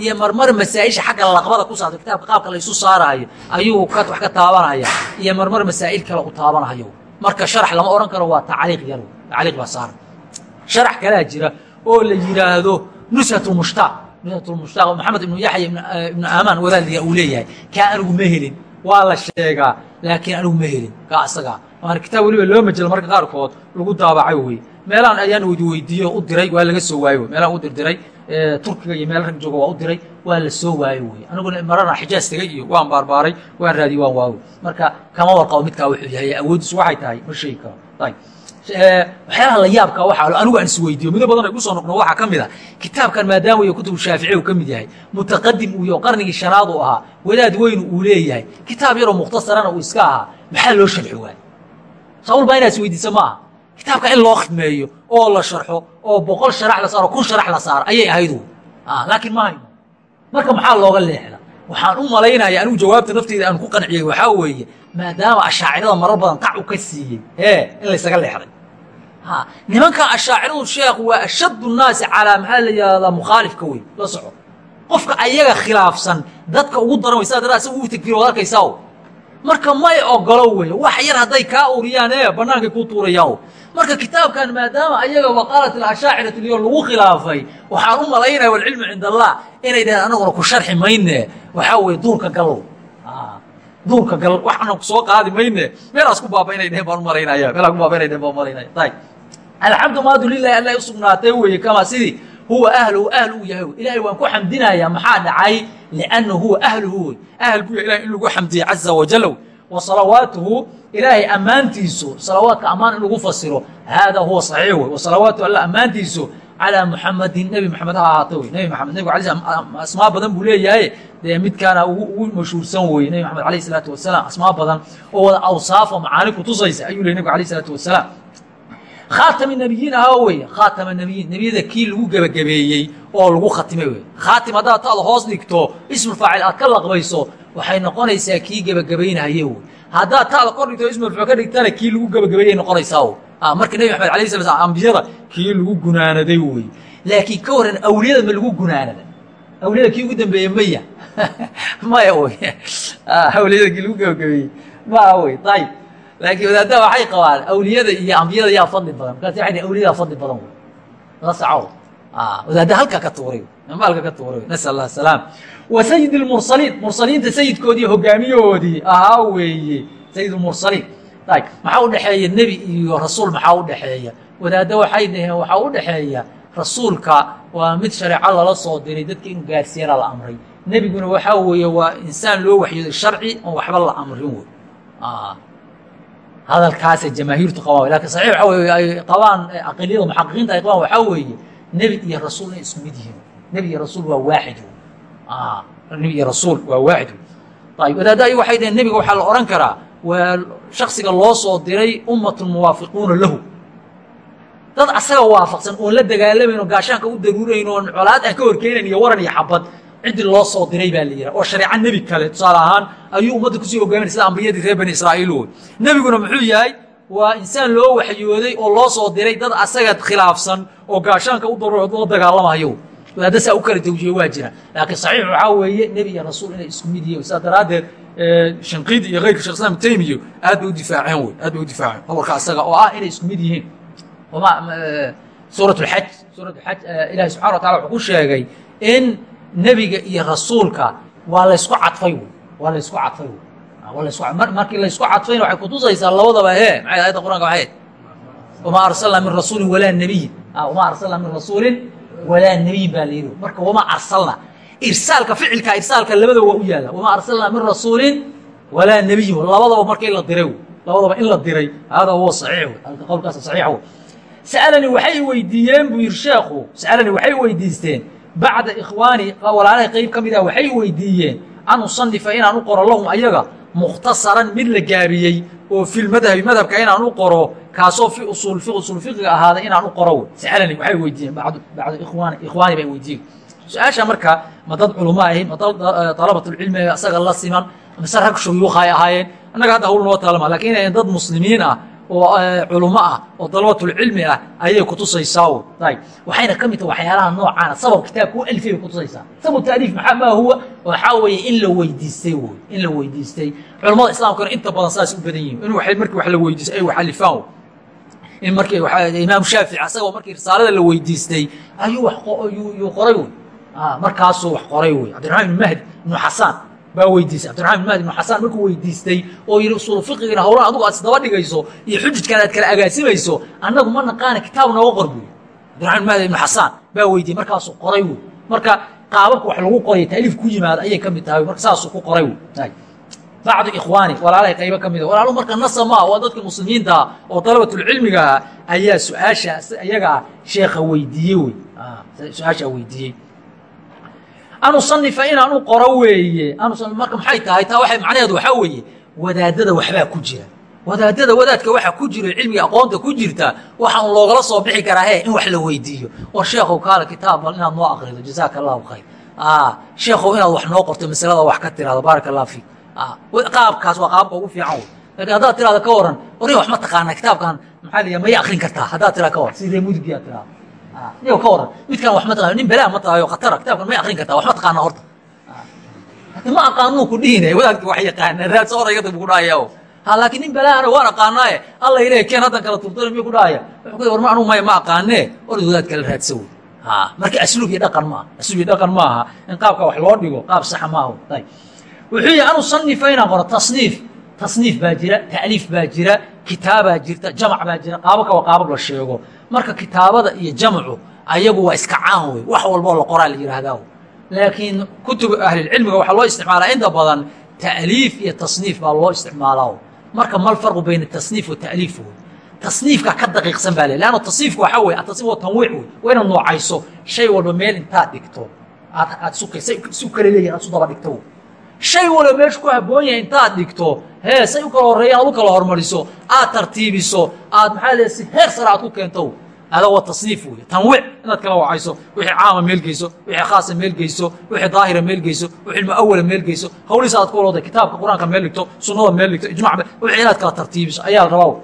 Speaker 1: iyo marmar masaa'isha xagga laqbada ku saabsan kitaabka qaabka la isu ayuu wax ka taabanaya iyo marmar masaa'il kale u taabanayo. Marka sharax lama odhan karo waa tacliiq yar tacliiq baa saaran sharax kalaa jira oo la yidhaahdo nushatulmushtaq nushatulmushtaq maxamed ibnu yaxya ibnu aamaan wadaadliga uu leeyahay. Kaa anigu ma helin waa la sheegaa laakiin anigu ma helin kaa asagaa waana kitaab weliba loo majelo marka qaarkood lagu daabacay wey meelaan ayaan weydi weydiiyo u diray waa laga soo waayo. Meelaan u dirdiray turkiga iyo meel rag jooga waa u diray waa la soo waayo wey aniguna marana xijaas tegay iyo waan baarbaaray waan raadiyey waan waayo. Marka kama warqabo midkaa wuxuu yahay awooddiisu waxay tahay ma sheegi karo waxyaalaha la yaabka waxa anigu aan isweydiiyo mido badan ku soo noqno waxaa ka mid a kitaabkan maadaama iyo kutubu shaafici uu ka mid yahay mutaqadim uu yaho qarnigii shanaad uu ahaa wadaad weynu uu leeyahay. Kitaab yaroo mukhtasarana uu iska ahaa maxaa loo sharxi waay? Saul baa inaa isweydiisa ma aha. Kitaabka in loo khidmeeyo oo la sharxo oo boqol sharax la saaro kun sharax la saaro ayay ahayd laakiin ma hayno marka maxaa looga leexda? Waxaan u malaynaya anigu jawaabta nafteyda aan ku qanciyey waxaa weeye maadaama ashaacirada marar badan qac u ka siiyey ee in laysaga leexday nimankan ashaaciradu sheekh waa ashaddu nnaasi calaa maxaa la yihahdaa mukhaalifka wey la soco. Qofka ayaga khilaafsan dadka ugu daran way saa dara asaga uu tagfir waad arkaysaa marka may ogolo wey wax yar hadday kaa uriyaan ee bannaankay kuu tuurayaan marka kitaabkan maadaama ayaga waqaalat ilashaaciratu lyo lagu khilaafay waxaan u malaynaya walcilmu cind allah inay dhaheen anaguna ku sharxi mayne. Waxaa weye duurka gallow duurka gal waxaana ku soo qaadi mayne. Meelaas ku baaba inay dheheen baan u malaynaya meelaa ku baaba inay dheheen baan u malaynaya alxamdu maadu lilahi alla u sugnaatay weeye kamaa sidii huwa ahluhu ahl uu yahay ilahay waan ku xamdinayaa maxaa dhacay? Liannahu huwa ahluhu wey ahl yahay ilahay in lagu xamdiye caza wajalow wa salawaatuhu ilaahay ammaantiisu salawaadka ammaan in lagu fasiro haadaa huwa saxiix wey wa salawaatu alla ammaantiisu calaa muxamadin nebi maxamed ha ahaata wey nebi maxamed nebigu alay asmaa badan buu leeyahay dee midkaana ugu mashhuursan weye nebi maxamed alayh isalaatu wasalaam asmaa badan oo wada awsaafo macaani kutusaysa ayuu lehy nebigu alayh isalaatu wasalaam khaatami nebiyiin ahaa weye khaatama nebiyiin nebiyada kii lagu gebagabeeyey oo lagu khatimay wey khaatim haddaad taada hoos dhigto ismul faacil aad ka laqbayso waxay noqonaysaa kii gebagabaynahaye wey haddaad taada kor dhigto ismul faacil ka dhigtana kii lagu gebagabeeyey noqonaysaa marka nebi maxamed alay slam ambiyada kii lagu gunaanaday wey laakiin ka waran awliyada ma lagu gunaanada. Awliyada kii ugu dambeeye maya. Maya wey awliyada kii lagu gebagabeeyey. Maa wey ayib laakiin wadaadda waxay qabaan awliyada iyo ambiyada yaa fadli badan. Markaas waxay dhin awliyada fadli badan wey la saco wadaadda halka ka tuuray amba halka ka tuuray nasal allah salaam wa sayid lmursaliin mursaliinta sayidkoodii hogaamiyahoodii ahaa weeye sayid lmursaliin ayb maxaa u dhexeeya nebi iyo rasuul? Maxaa u dhexeeya wadaadda waxay dhaheen waxaa u dhexeeya rasuulka waa mid shareeco lala soo diray. Dadka in gaarsiiyana la amray. Nebiguna waxaa weeye waa insaan loo waxyooday sharci oon waxba la amrin wey hadalkaasay jamaahiirtu qabaan laakiin saxiix waxa wey ay qabaan aqiliyada muxaqiqiinta ay qabaan waxaa weeye nebi iyo rasuul inay isku mid yihiin. Nebi iyo rasuul waa waaxid. Nebi iyo rasuul waa waaxid. Ayib wadaadda ay waxay dhaheen nebiga waxaa la odhan karaa waa shaksiga loo soo diray ummatun muwaafiquuna lahu. Dad asaga waafaqsan oon la dagaalamayn oo gaashaanka u daruurayn oon colaad aan ka horkeenayn iyo waran iyo xabad ciddii loo soo diray baa la yidhaha oo shareeco nebi kale tusaale ahaan ayuu ummadda ku sii hogaaminay sida ambiyadii reer bani israa'iil wey nebiguna muxuu yahay waa insaan loo waxyooday oo loo soo diray dad asaga khilaafsan oo gaashaanka u daruura la dagaalamayo. Wadaadda saa u kala tawjiye waa jira. Laakiin saxiix waxaa weeye nebi iyo rasuul inay isku mid yihiin. Sidaa daraaddeed shanqiidi iyo keyrka shekh islam taymiyo aad bay u difaaceen wey aad bay u difaaceen habarka asaga oo ah inay isku mid yihiin. Suurat lxaj suurat xaj ilahi subxana wa tacala wuxuu ku sheegay in nebiga iyo rasuulka waa laysku cadfay waa laysku cadfay laysku markii laysku cadfayna waxay kutusaysaa labadaba hee maxay ayadda qur'anka maxay wamaa arsalnaa min rasuulin walaa nebiyin wamaa arsalnaa min rasuulin walaa nebiyin baa la yidhi. Marka wamaa arsalna. Irsaalka ficilka irsaalka labadaba waa u yaalla wamaa arsalnaa min rasuulin walaa nebiyin labadaba marka la diray labadaba in la diray hada huwa saxiix qowlkaas saxiix sa'alanii waxay weydiiyeen buu yidhi sheekhu sa'alanii waxay weydiisteen bacda ikhwaani walaalahay qayb ka mid ah waxay weydiiyeen an usanifa inaan u qoro lahum ayaga mukhtasaran mid la gaabiyey oo filmadhabi madhabka inaan u qoro kaasoo fi usuul usuul fiqiga ahaaday inaan u qoro. Wey sa'alanii waxay weydiiyeen bacdu ikhwaani ikhwaani bay weydiiyeen. Su'aasha marka ma dad culamo ahayd ma dad dalabatulcilmi asaga la siman mise rag shuyuukha ay ahaayeen annaga hadda hawl noo talama laakiin inayn dad muslimiin ah oo culamo ah oo dalabatulcilmi ah ayay kutusaysaa waxayna ka mid taha waxyaalaha noocaana sabab kitaabka u alfay bay kutusaysaa. Sabab taaliif maxaa maa huwa waxaa weeye in la weydiistay wy in la weydiistay. Culamada islaamkana inta badan saas u badan yihiin in markii wax la weydiistay ay wax alifaan in markii imaam shaafici asagoo markii risaalada la weydiistay ayuu yuu qoray wey markaasuu wax qoray wey cabdiraxmaan ibn mahdi ibnu xasaan baa weydiistay cabdiraxman ibn mahdi ibnu xasaan markuu weydiistay oo yidhi usuulu fiqigana howlahan adigu aad isdaba dhigayso iyo xujidkan aad kala agaasimayso annagu ma naqaana kitaab nooga qor buy cabdiraxman ibn mahdi ibnu xasaan baa weydiiyey markaasuu qoray wey marka qaababka wax lagu qoray taaliif ku yimaada ayay ka mid tahay marka saasuu ku qoray wey bacdu ikhwaani walaalahay qaybo ka mida walaaluhu marka nasa maa waa dadka muslimiintaa oo dalabatulcilmigaa ayaa su'aasha iyagaa sheekha weydiiyey wey su'aashaa weydiiyey an usanifa inaan u qoro weeye. Marka maxay tahay? Taa waa macnaheedu waxaa weeye wadaadada waxbaa ku jira. Wadaadada wadaadka waxa ku jiro cilmiga aqoonta ku jirta waxaan loogala soo bixi karaa he in wax la weydiiyo. War sheekhow kaale kitaab bal inaad noo akrido jazaaka allahu khayr sheekhow inaad wax noo qorto masalada wax ka tirahdo baaraka allah fiik qaabkaas waa qaabka ugu fiican wey laakiin haddaad tirahdo ka waran orin wax ma taqaana kitaabkan maxaa la may akrin kartaa? Haddaad tira ka waran si reemudigi aad tirahdo niyow ka waran midkan wax ma taqaano nin balaa ma tahayo khatara. Kitaabkan may akrin kartaa wax ma taqaana horta. Ma aqaanuu ku dhihinay wadaadki wax yaqaana raadsa orayga bu ku dhahaya ha laakiin nin balaana waan aqaanaaye alla ilahay keen haddan kala turtana miyu ku dhahaya wuxuu ku war ma anuu maya ma aqaanee? Orad wadaad kala raadsa wey ha marka asluub iyo dhaqan maaha asluub iyo dhaqan maaha in qaabka wax loo dhigo qaab saxa maaha ayb wuxuu yihi anu sanifa inaan qoro tasniif. Tasniif baa jira ta'liif baa jira kitaabaa jirta jamac baa jira qaabaka waa qaabab la sheego. Marka kitaabada iyo jamcu ayagu waa iska caan wey wax walboo la qoraa la yidhaahdaa laakiin kutubu ahlilcilmiga waxaa loo isticmaalaa inta badan ta'liif iyo tasniif baa loo isticmaalaa marka mal farqu bayna tasniif wa ta'liif wey tasniifka ka daqiiqsan baa le leanna tasniifka waxaa weye atasniif waa tanwiic wey waa inaad noocayso shay walba meel intaad dhigto. Aad aad su kala leeyihiin aad su daba dhigto. Shay walba meeshu ku habboon yahay intaad dhigto hee say u kala horreeyaan aad u kala hormariso aad tartiibiso aad maxaa le si heer sare aad ku keento. Hada waa tasniif wey. Tanwiic inaad kala wacayso. Wixii caama meel geyso wixii khaasa meel geyso wixii daahira meel geyso wixii muawala meel geyso. Hawlihiisa aad ku walooday kitaabka qur'aanka meel dhigto sunnada meel dhigto ijmac wixii inaad kala tartiibiso ayaa la rabaa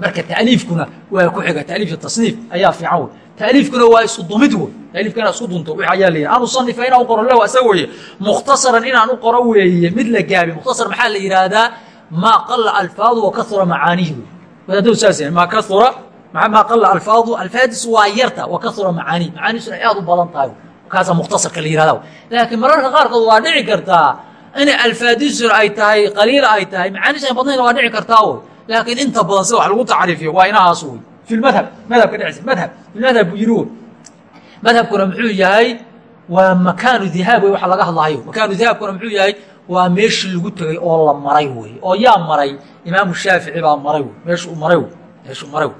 Speaker 1: marka taaliifkuna waa ku xiga taaliifka tasniif ayaa fiican wey taaliifkuna waa isku dumid wey taaliifka inaad isku dunto ayaa leeyahay an usanifa inaan u qoro lahu asaga weeye mukhtasaran inaan u qoro weeye mid la gaabi. Mukhtasar maxaa la yidhaahdaa? Maa qala alfaadu wa kahura macaanihi wadaadadu saas yahay maa kahura maa qala alfaadu alfaadiisu waa yarta wa kahura macaanihi. Macaanihiisuna aad u badan tahay kaasaa mukhtasarka la yihahda laakiin mararka qaarkood waa dhici kartaa inay alfaadiisuna ay tahay qaliila ay tahay macaaniis ay badnayn waa dhici kartaa laakiin inta badan sida wax lagu tacriifiyo waa inahaas wey fi madhab madhabka dhexisa madhab madhab buu yidhi madhabkuna muxuu yahay waa makaanu dihaab wey waxa laga hadlahayo makaanu dihaabkuna muxuu yahay waa meeshii lagu tegey oo la maray wey oo yaa maray imaamu shaafici baa maray wey meeshu u maray wey meeshuu maray wey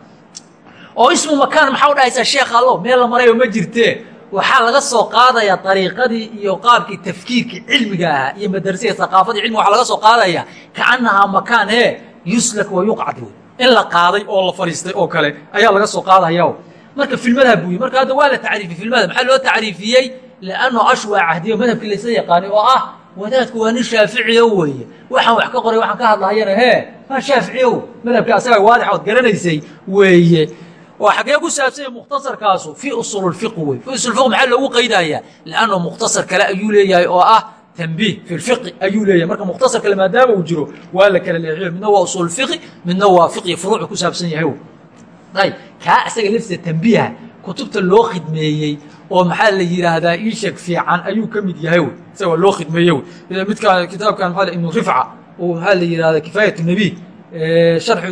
Speaker 1: oo ismu makaan maxaa u dhahaysaa sheekh allo meel la marayo ma jirtee waxaa laga soo qaadaya ariiqadii iyo qaabkii tafkiirkii cilmiga ahaa iyo madrasada aqaafadii cilmiga waxa laga soo qaadaya kaanahaa makaan e yuslak wa yuqcad wey in la qaaday oo la fadhiistay oo kale ayaa laga soo qaadaya marka filmadhab buu yi marka hadda waa la tacriifiyey filmadhab maxaa loo tacriifiyey? Lianno ashu waa cahdiyo madhabkii laysla yaqaanay oo ah wadaadku waa nin shaaficiyo weeye. Waxaan wax ka qoray waxaan ka hadlahayana hee waa shaaficiyo madhabka asaga waadix ood garanaysay weeye. Oo xagee ku saabsanya mukhtasarkaasu fii usuul fiq wey fii usul fiq maxaa loogu qaydayaa? Lianno mukhtasar kale ayuu leeyahay oo ah tanbiih fi lfiqi ayuu leeyahay. Marka mukhtasar kale maadaama uu jiro waa la kala leexiyo midna waa usuul fiqi midna waa fiqi furuucu ku saabsan yahay ayb kaa isaga laftiisa tanbiiha kutubta loo khidmeeyey oo maxaa la yidhaahdaa iisheeg fiican ayuu ka mid yahay isaga loo khidmeeye wey midkaan kitaabkan maa ibnu rifca oo maxaa la yidhahda kifaayat nabiy sharxu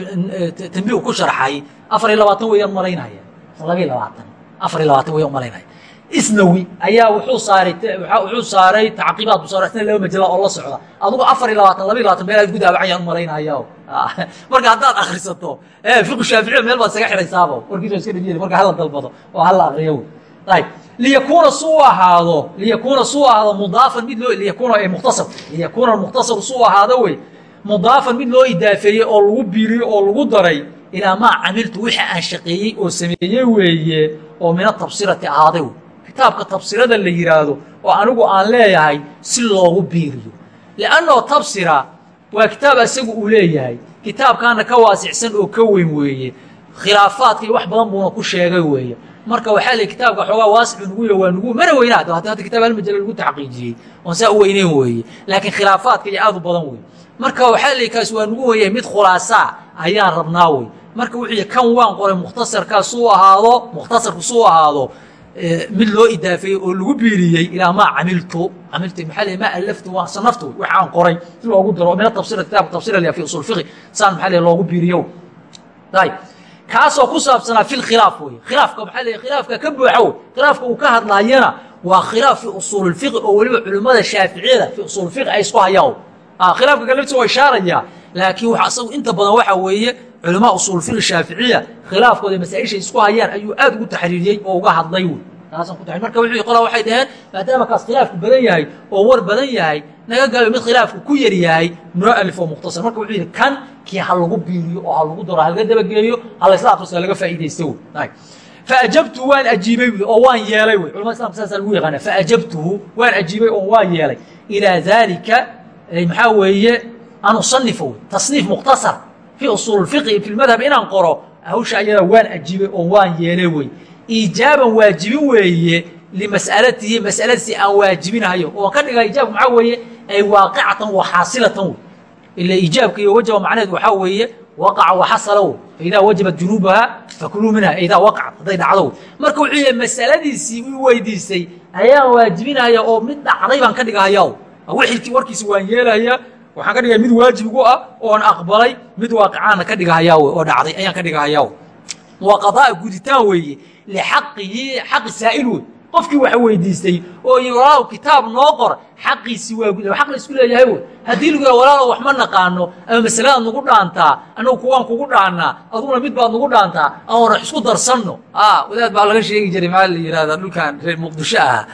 Speaker 1: tanbiih ku sharxay. Afar iyo labaatan weeyaan malaynaya labiyo labaatan. Afar iyo labaatan weyan malaynaya isnawi. Ayaa wuxuu saaray wuxuu saaray tacqiibaad bu saaray. Isna laba majala oo la socda. Adugu afar iyo labaatan laba iyo labaatan meel aad ku daabacayaan malaynaya marka haddaad akrisato fiqu shaaficiya meel baad isaga xidhaysaaba warkiisa iska dhajiyay marka hala dalbado oo hala akriyo ayb liyakuuna suu ahaado liyakuuna suu ahaado mudaafan mid loo liyakuuna mukhtasar liyakuuna mukhtasar suu ahaado wey. Mudaafan mid loo idaafeeyey oo lagu biiriyey oo lagu daray ilaa maa camiltu wixii aan shaqeeyey oo sameeyey weeye oo mina tabsirati ahaaday wey kitaabka tabsirada la yidhaahdo oo anigu aan leeyahay si loogu biiriyo. Liannao tabsira waa kitaab asagu uu leeyahay. Kitaabkaana ka waasicsan oo ka weyn weeye. Khilaafaadka iyo wax badan buuna ku sheegay weeye. Marka waxaa la kitaabka xoogaa waasicu nugu ya waa nugu mana weynaad. Hadda kitaab hal majalo lagu taxqiijiyey oon saa u weyneyn weeye. Laakiin khilaafaadka iyo aad u badan wey marka waxaa la kaas waa nugu weyahay mid khulaasaa ayaan rabnaa wey marka wuxuu kan waan qoray mukhtasarkaa suu ahaado mukhtasarku suu ahaado mid loo idaafeeyey oo lagu biiriyey ilaa maa camiltu. Camiltu maxaa la maa alaftu waa sanaftu waxa aan qoray. Si loogu daro mina tafsira kitaabka tafsira la fi usul fiqi saan maxaa la loogu biiriyo. Ayib kaasoo ku saabsanaa fi lkhilaaf wey khilaafka maxaa la khilaafka ka buuxa wey khilaafka uu ka hadlaayana waa khilaaf fi usuul fiqi oo weliba culimmada shaaficiyada fi usuul fiqi ay isku hayaan. Khilaafka kaleftiisa waa ishaaraya laakiin waxa asagu inta badan waxa weeye culamaa usuul fiqi shaaficiya khilaafkooda masaaisha isku hayaan ayuu aad ugu taxriiriyey oo uga hadlay wey taasaan ku taxriir. Marka wuxuu qolaa waxay dhaheen maadaama kaas khilaafku badan yahay oo war badan yahay naga gaabi mid khilaafku ku yar yahay noo alif oo mukhtasar. Marka wuxuu yidhi kan kii ha lagu biiriyo oo ha lagu daro ha laga dabageeyo ha laysla akhristo ha laga faa'iidaysto wey faajabtuhu waan ajiibay wy oo waan yeelay wey culamada islamka saasaa lagu yaqaana faajabtuhu waan ajiibay oo waan yeelay. Ilaa daalika maxaa weeye an usanifo wey tasniif mukhtasar fi usuul fiqi fi lmadhab inaan qoro hawsha ayada waan ajiibay oo waan yeelay wey iijaaban waajibin weeye limas'alatihi mas'aladiisi aan waajibinahayo oo ka dhiga ijaabku maxaa weeye ay waaqicatan wa xaasilatan wey ila iijaabka iyo wajaba macnaheed waxaa weeye waqaca waxasala wey faidaa wajabat junuubaha fakuluu minha idaa waqacat hadday dhacdo wey marka wuxuu yahay masaladiisii uu weydiistay ayaan waajibinaya oo mid dhacday baan ka dhigahaya wixii warkiisa waan yeelaya waxaan ka dhigaya mid waajib igu ah oon aqbalay mid waaqicaana ka dhigahayaa wey oo dhacday ayaan ka dhigahayaa waa qadaa guditaan weeye lixaqihi xaqi saa'il wey qofkii wax weydiistay oo yii walaalow kitaab noo qor xaqiisii waa gud xaq la isku leeyahay wey haddii lagu yaha walaalow wax naqaano ama masaladaad nagu dhaantaa annagu kuwaan kugu dhaannaa aduguna mid baad nagu dhaantaa aan wax isku darsanno. Wadaad baa laga sheegi jiray maxaa la yihahdaa dhulkan reer muqdisho ah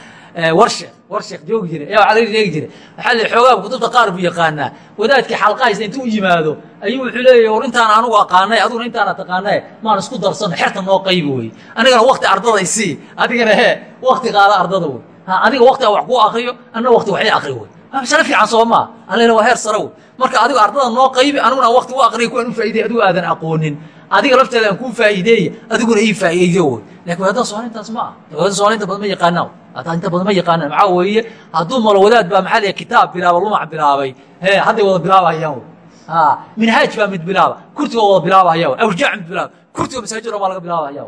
Speaker 1: warsheekh warsheekh joogi jiray ayaa waxaa laga sheegi jiray waxaa la xoogaa kutubta qaar buu yaqaanaa. Wadaadkii xalqahaysa intuu u yimaado ayuu wuxuu leeyahy war intaan anugu aqaanay adiguna intaana taqaanay maan isku darsanno xerta noo qaybi wey anigana wakti ardada isii adigana hee wakti qaada ardada wey adiga wakti aan wax kuu akriyo anna wakti waxii akri wey masale fiican soo maa alena waa heer sare wey marka adigo ardada noo qaybi aniguna aan wakti u akriya kuwaan u faa'iday adigu aadan aqoonin adiga lafteeda aan kuu faa'iideeya adiguna ii faa'iideyo wey laakiin wadaadada somalintaas ma ah wadaadada somalinta badan ma yaqaanaan inta badan ma yaqaanaan maxaa weeye? Hadduu malo wadaad baa maxaa la kitaab bilaaba lumac bilaabay. He hadday wada bilaabahayaan wey minhaaj baa mid bilaaba kurtiga wada bilaabahaya awjaac mid bilaaba kurtiga masaajid baa laga bilaabahaya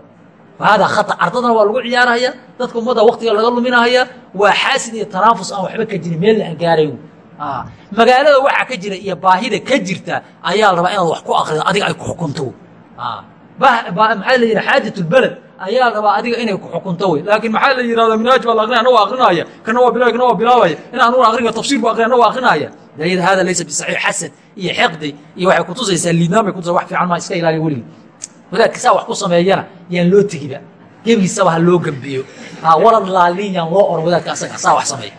Speaker 1: hada khata ardadana waa lagu ciyaarahaya dadka ummadda waktiga laga luminahaya waa xaasid iyo tanaafus aan waxba ka jirin meel aan gaarayn magaalada waxa ka jira iyo baahida ka jirta ayaa la rabaa inaad wax ku akrido adiga ay ku xukunto maxaa la yidhi xaajat lbeled ayaa rabaa adiga inay ku xukunto wey. Laakiin maxaa la yidhahda minhaaj baa la akrinaya anagoo akrinaya kana waa bilaa kana waa bilaabaya. In anuguna akriga tafsir bu akriya anagoo akrinaya dayada hada laysa bisaxiix xasan iyo xiqdi iyo waxay kutusaysaa liidnaan bay kutusay wax fiican maa iska ilaaliya weligii wadaadka saa wax ku sameeyana yaan loo tegiba. Gebigiisaba ha loo gembiyo walad laaliin yaan loo oro wadaadka asaga saa wax sameeya.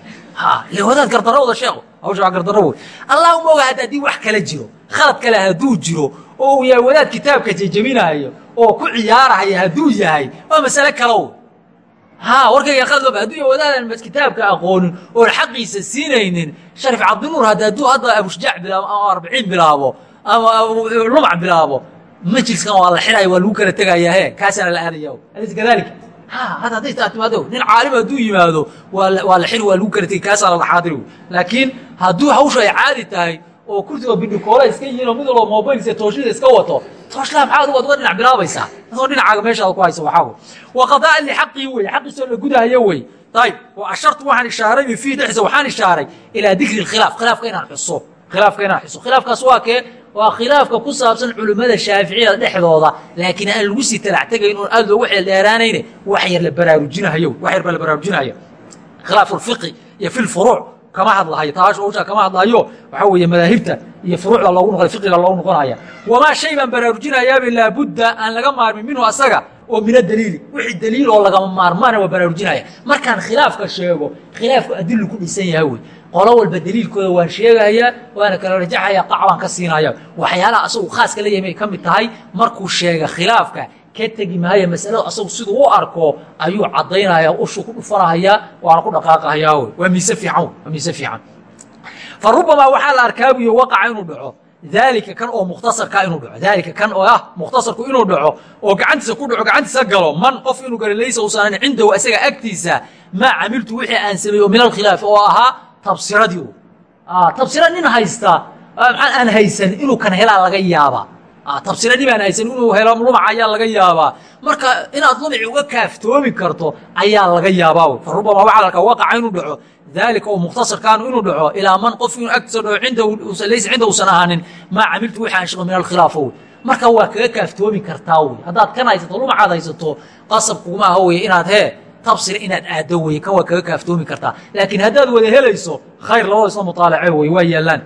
Speaker 1: Ile wadaad gardarro wada sheeko hawsha waa gardarro wey. Allahuma oga hadda haddii wax kala jiro khalad kale hadduu jiro oo uu yahay wadaad kitaabka jejebinaayo oo ku ciyaarahaya hadduu yahay waa masale kale wey ha warkayga looba hadduu yahay wadaadan kitaabka aqoonin oon xaqiisa siinaynin sharif cabdinuur hadda hadduu hadda abushjaac bilaabo ama arbiciin bilaabo ama lumac bilaabo majliskan waa la xiraya waa lagu kala tegaya he kaasaana la aadaya alaysa kadalika hadda hadday timaado nin caalim hadduu yimaado waa la xiri waa lagu kala tegay kaasaa la xaadiri laakiin hadduu hawshu ay caadi tahay oo kursiga bindhikoola iska yihiin oo mid walba mobilisa tooshida iska wato tooshlaha maxaad waad uga dhinac bilaabaysaa adoo dhinacaaga meeshaada ku haysa waxaa wa qadaa'a lixaqii weye xaqiisoo la gudahayo wey ayib wa ashartu waxaan ishaaray fii dhexdiisa waxaan ishaaray ilaa dikri lkhilaaf khilaafka inaan xuso khilaafka inaan xuso khilaafkaas waa kee waa khilaafka ku saabsan culimmada shaaficiyada dhexdooda laakiin aan lagu sii talac tegayn oon aad loogu xeel dheeraanayne wax yar la baraarujinahayo wax yar baa la baraarujinaya khilaafu lfiqi iyo fi lfuruuc kama hadlahayo hawshaa kama hadlahayo waxaa weeye madaahibta iyo furuucda loogu noqonay fiqiga loogu noqonaya. Wamaa shay baan baraarujinayaaba laabudda aan laga maarmin minhu asaga oo min adaliili wixii daliil oo lagama maarmaana waa baraarujinaya. Markaan khilaafka sheego khilaafku adilu ku dhisan yahay wey qolo walba daliilkooda waan sheegayaa waana kala rajaxaya qac baan ka siinaya waxyaalaha asagu khaaska la yahay may ka mid tahay markuu sheega khilaafka ka tegi maayo masalada asagu siduu u arko ayuu caddaynaya ushuu ku dhufanahaya waana ku dhaqaaqahayaa wey waa miise fiican waa miise fiican. Fa rubamaa waxaa la arkaa buyo waqaca inuu dhaco. Daalika kan oo mukhtasarka inuu dhaco. Daalika kan oo ah mukhtasarku inuu dhaco oo gacantiisa ku dhaco gacantiisa galo man qof inuu galo laysa uusan cindahu isaga agtiisa maa camiltu wixii aan sameeyo min alkhilaaf oo ahaa tabsiradii tabsira nin haysta maxaa aan haysan inuu kan helaa laga yaabaa tabsira nin aan haysan inuu helo lumaca ayaa laga yaabaa. Marka inaad lumaci uga kaaftoomi karto ayaa laga yaabaa. Wey fa rubamaa waxaa larkaa waqaca inuu dhaco daalika oo mukhtasarkaanu inuu dhaco ilaa man qof inuu agtiisa dhaco laysa cinda uusan ahaanin maa camiltu wixii aan shaqo min alkhilaafa. Wey marka waa kaga kaaftoomi kartaa wey. Haddaad kan haysato lumacaad haysato qasab kuguma aha weye inaad hee tabsira inaad aaddo weye kan waa kaga kaaftoomi kartaa. Laakiin haddaad wada helayso khayr labada isla muطaalace wey waa yaallaan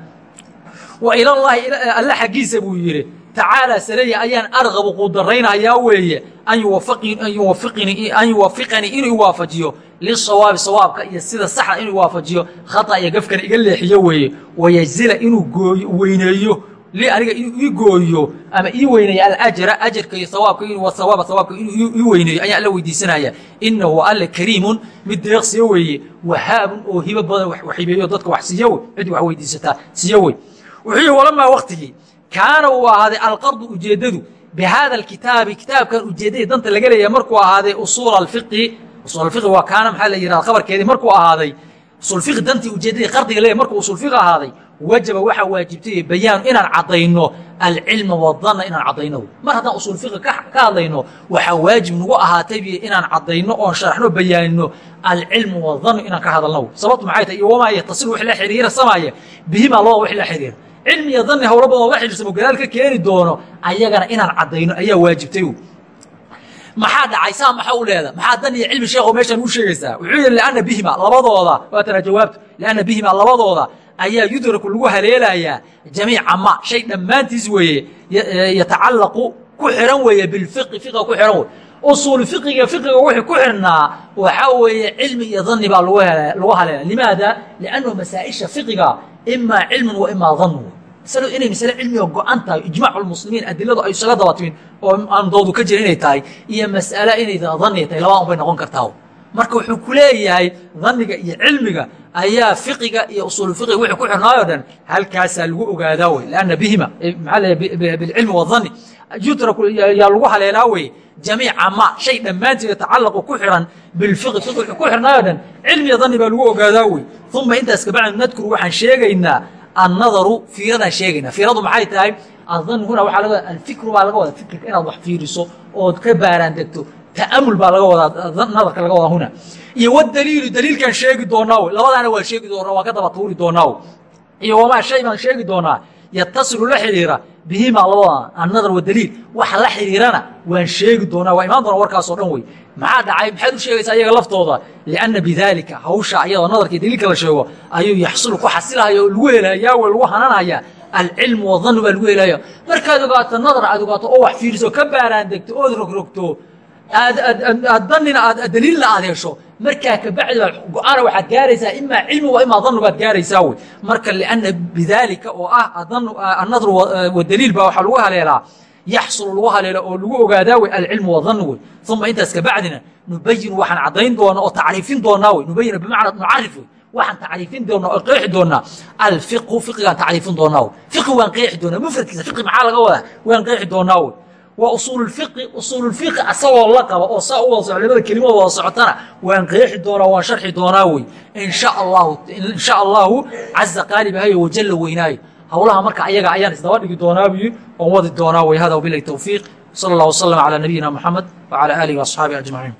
Speaker 1: wa ilallaahi alle xaggiisa buu yidhi tacaalaa sareya ayaan argabu quudaraynayaa weeye an an yuwafiqanii inuu iwaafajiyo lisawaabi sawaabka iyo sida saxda inuu iwaafajiyo khata iyo gafkana iga leexiyo weeye. Wayajzila inuu weyneeyo. Aniga ii gooyo ama ii weyneeyo alajra ajarka iyo awaabka awaaba awaabka inuu ii weyneeyo ayaan alla weydiisanaya. Inahu alle kariimun mid deeqsiyo weeye. Wahaabun oo hibo badan wax hibeeyo dadka wax siiyo cid wax weydiisataa siiyo wey. Wuxuu yihi walamaa waktigii kaana uu ahaaday alqardu ujeeddadu bihada alkitaabi kitaabkan ujeeddadii danta laga leeyahay markuu ahaaday usuul alfiqi usul alfiqi waa kaana maxaa la yidhahda khabarkeedii markuu ahaaday usulfiqi dantii ujeeddadii qardiga leeyahay markuu usulfiqi ahaaday wajaba waxaa waajibtay bayaanu inaan caddayno alcilma wadanna inaan caddayno. Mar haddaan usul fiqi ka hadlayno waxaa waajib nagu ahaatay inaan caddayno oon sharaxno bayaanino alcilmu wadannu inaan ka hadalno. Sababtu maxay tahay? Iyo wamaa yatasilu wix la xiriira samaaya bihimaa labada wix la xiriira cilmi iyo danni howlo badan la xiriirsamo gadaal ka keeni doono ayagana inaan caddayno ayaa waajibtay maxaa dhacay? Saa maxaa u leeda maxaa dan iyo cilmi sheekho meeshaan u sheegaysaa? Wuxuu yidhi lianna bihima labadooda. Waatana jawaabtu lianna bihima labadooda ayaa yudraku lagu haleelayaa jamiica ma shay dhammaantiis weeye yatacallaqu ku xihan weeye bilfiqi fiqiga ku xihan wey usuul fiqiga fiqiga wixii ku xirnaa waxaa weeye cilmi iyo danni baa lagu haleela limaada? Liannahu masaa'isha fiqiga imaa cilmun wa imaa dannu masalo inay masale cilmiga go-an tahay ijmaacu lmuslimiin adiladu ay isaga dabatimin oo aan doodu ka jira inay tahay iyo mas'ale inay danniya tahay labaa un bay noqon kartaa marka wuxuu ku leeyahay dhanniga iyo cilmiga ayaa fiqiga iyo usuul fiqiga wixii ku xirnaayoo dhan halkaasaa lagu ogaadaa wey. Lanna bihima maxaa leeyahay bilcilmi wadanni yutraku yaa lagu haleelaa weye jamiica ma shay dhammaanteed yatacallaqu ku xihan bilfiqi fiqi ku xirnaayo dhan cilmiya danni baa lagu ogaadaa wey. Uma intaas kabacdi nadkuru waxaan sheegaynaa annadaru fiiradaan sheegaynaa fiiradu maxay tahay adan huna laga wada alfikru baa laga wadaa fikirka inaad wax fiiriso ood ka baaraan degto ta'amul baa laga wadaa nadarka laga wadaa huna iyo wadaliilu daliilkaan sheegi doonaa wey labadaana waa sheegi doonaa waa ka daba tuuri doonaa wey iyo wamaa shay baan sheegi doonaa yatasilu la xidhiira bihimaa labada annadar wadaliil waxa la xidhiirana waan sheegi doonaa waa imaan doonaa warkaasoo dhan wey maxaa dhacay? Maxaad u sheegaysaa iyaga laftooda? Lianna bidaalika hawsha iyadoo nadarkii daliilka la sheego ayuu yaxsulu ku xasilaya oo lagu helayaa wey lagu hananaya. Alcilmu wadannu baa lagu helaya markaad ogaato nadar aad ogaato oo wax fiiriso ka baaraan ood rogrogto aad danina aad daliilna aad hesho markaa kabacdi baa go'aana waxaad gaaraysaa imaa cilmi wa imaa danu baad gaaraysaa wey marka lianna bidaalika oo ah annadru wadaliil baa waxaa lagu haleelaa. Yaxsulu lagu haleelo oo lagu ogaadaa wey alcilmu wadannu wey uma intaas kabacdina nubayinu waxaan caddayn doonaa oo tacriifin doonaa wey nubayinu bimacnaa nucarif wey waxaan tacriifin doonaa oo qeexi doonaa. Alfiqhu fiqigaan tacriifin doonaa wey fiqi waan qeexi doonaa mufradkiisa fiqi maxaa laga wadaa? Waan qeexi doonaa wey waa usuululfiqi usuululfiqi asagoo la qaba oo saa u wada soco labada kelimood wada socotana waan qeexi doonaa waan sharxi doonaa wey. Insha allahu insha allahu caza qaalibahayo wajalla weynaayo howlaha marka ayaga ayaan isdaba dhigi doonaa buyi oon wadi doonaa wey. Hada wabilahi towfiiq sala allah wasalam calaa nabiyina moxamed wacala aalihi waasxaabihi ajmaciin